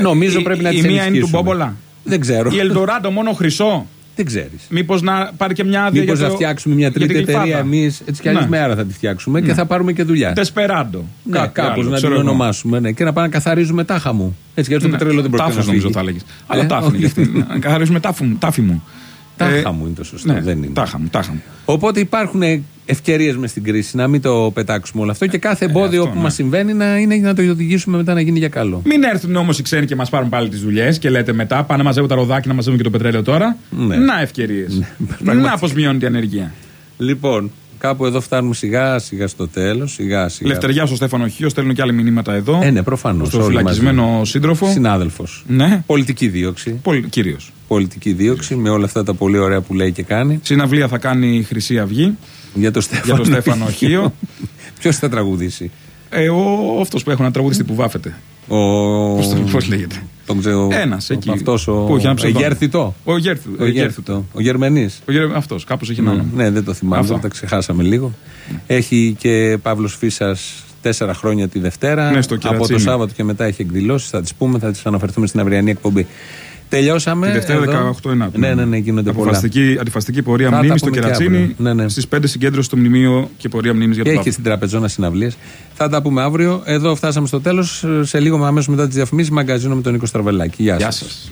[SPEAKER 3] Νομίζω
[SPEAKER 4] η-
[SPEAKER 3] πρέπει να
[SPEAKER 4] η
[SPEAKER 3] τις
[SPEAKER 4] μία είναι του Μπόμπολα.
[SPEAKER 3] Δεν ξέρω.
[SPEAKER 4] Η Ελντοράντο μόνο χρυσό.
[SPEAKER 3] Δεν ξέρεις.
[SPEAKER 4] Μήπως να πάρει και μια άδεια
[SPEAKER 3] Μήπως
[SPEAKER 4] για
[SPEAKER 3] να
[SPEAKER 4] το-
[SPEAKER 3] φτιάξουμε μια
[SPEAKER 4] για
[SPEAKER 3] τρίτη
[SPEAKER 4] την
[SPEAKER 3] εταιρεία
[SPEAKER 4] γλυφάδα.
[SPEAKER 3] εμείς, έτσι κι αλλιώς
[SPEAKER 4] Ναι.
[SPEAKER 3] μέρα θα τη φτιάξουμε και
[SPEAKER 4] Ναι.
[SPEAKER 3] θα πάρουμε και δουλειά.
[SPEAKER 4] Τεσπεράντο.
[SPEAKER 3] Ναι,
[SPEAKER 4] Κάτι
[SPEAKER 3] κάπως
[SPEAKER 4] άλλο,
[SPEAKER 3] να την
[SPEAKER 4] ξέρω εγώ.
[SPEAKER 3] ονομάσουμε ναι, και να πάμε να καθαρίζουμε τάχα μου. Έτσι κι αλλιώ το
[SPEAKER 4] Ναι.
[SPEAKER 3] πετρέλαιο δεν πρόκειται να
[SPEAKER 4] Τάφος νομίζω
[SPEAKER 3] φύγει.
[SPEAKER 4] θα έλεγες. Αλλά
[SPEAKER 3] Ε,
[SPEAKER 4] τάφη
[SPEAKER 3] όχι.
[SPEAKER 4] είναι και αυτή. Να καθαρίζουμε τάφου μου, τάφη μου.
[SPEAKER 3] Τάχα
[SPEAKER 4] Ε,
[SPEAKER 3] μου είναι το σωστό.
[SPEAKER 4] ναι,
[SPEAKER 3] δεν είναι.
[SPEAKER 4] Τάχα μου, τάχα μου.
[SPEAKER 3] Οπότε υπάρχουν ευκαιρίες μες στην κρίση να μην το πετάξουμε όλο αυτό και κάθε εμπόδιο
[SPEAKER 4] Ε, αυτό,
[SPEAKER 3] που
[SPEAKER 4] ναι.
[SPEAKER 3] μα συμβαίνει να, είναι να το οδηγήσουμε μετά να γίνει για καλό.
[SPEAKER 4] Μην έρθουν όμως οι ξένοι και μας πάρουν πάλι τις δουλειές και λέτε μετά πάνε να μαζεύουν τα ροδάκια να μαζεύουν και το πετρέλαιο τώρα.
[SPEAKER 3] Ναι.
[SPEAKER 4] Να ευκαιρίες. να πώς μειώνει την ανεργία.
[SPEAKER 3] Λοιπόν, κάπου εδώ φτάνουμε σιγά σιγά στο τέλος. Σιγά σιγά.
[SPEAKER 4] Λευτεριά στο Στέφανο Χίο, στέλνουν και άλλα μηνύματα εδώ.
[SPEAKER 3] Ε, ναι, προφανώς.
[SPEAKER 4] Στο φυλακισμένο σύντροφο.
[SPEAKER 3] Συνάδελφος.
[SPEAKER 4] Ναι.
[SPEAKER 3] Πολιτική δίωξη.
[SPEAKER 4] Πολ... Κυρίω.
[SPEAKER 3] Πολιτική δίωξη με όλα αυτά τα πολύ ωραία που λέει και κάνει.
[SPEAKER 4] Συναυλία θα κάνει η Χρυσή Αυγή.
[SPEAKER 3] Για το Στέφανο,
[SPEAKER 4] Για το Στέφανο Χίο.
[SPEAKER 3] Ποιος θα τραγουδήσει;
[SPEAKER 4] Ε, ο, αυτός που έχω ένα τραγουδιστή που βάφεται.
[SPEAKER 3] Ο...
[SPEAKER 4] Πώς, το- πώς λέγεται.
[SPEAKER 3] Τον ξέρω.
[SPEAKER 4] Ένας εκεί.
[SPEAKER 3] Αυτός ο.
[SPEAKER 4] Που έχει ένα ψευδόνυμο.
[SPEAKER 3] Εγέρθητο.
[SPEAKER 4] Ο Γέρθου.
[SPEAKER 3] Ο Εγέρθητο. Ο Γερμανή.
[SPEAKER 4] Ο Γερ... Αυτός, κάπως έχει ένα όνομα.
[SPEAKER 3] Ναι, δεν το θυμάμαι,
[SPEAKER 4] Αυτό.
[SPEAKER 3] τα ξεχάσαμε λίγο. Έχει και Παύλος Φίσας τέσσερα χρόνια τη Δευτέρα.
[SPEAKER 4] Ναι, στο
[SPEAKER 3] Από το
[SPEAKER 4] Κερατσίνι.
[SPEAKER 3] Σάββατο και μετά έχει εκδηλώσεις. Θα τις πούμε, θα τις αναφερθούμε στην αυριανή εκπομπή. Τελειώσαμε.
[SPEAKER 4] Τη Δευτέρα
[SPEAKER 3] εδώ.
[SPEAKER 4] 18 Ενάτου.
[SPEAKER 3] Ναι, ναι, ναι, γίνονται πολλά.
[SPEAKER 4] Αποφασιστική, αντιφαστική πορεία
[SPEAKER 3] Θα τα
[SPEAKER 4] μνήμης στο
[SPEAKER 3] πούμε και
[SPEAKER 4] Κερατσίνη.
[SPEAKER 3] αύριο. Ναι, ναι.
[SPEAKER 4] Στις 5 συγκέντρωση στο μνημείο και πορεία μνήμης για
[SPEAKER 3] Και
[SPEAKER 4] τον
[SPEAKER 3] έχει
[SPEAKER 4] Παύλο.
[SPEAKER 3] στην τραπεζόνα συναυλίες. Θα τα πούμε αύριο. Εδώ φτάσαμε στο τέλος. Σε λίγο αμέσως μετά τις διαφημίσεις, μαγκαζίνο με τον Νίκο Στραβελάκη. Γεια,
[SPEAKER 4] Γεια
[SPEAKER 3] σας.
[SPEAKER 4] σας.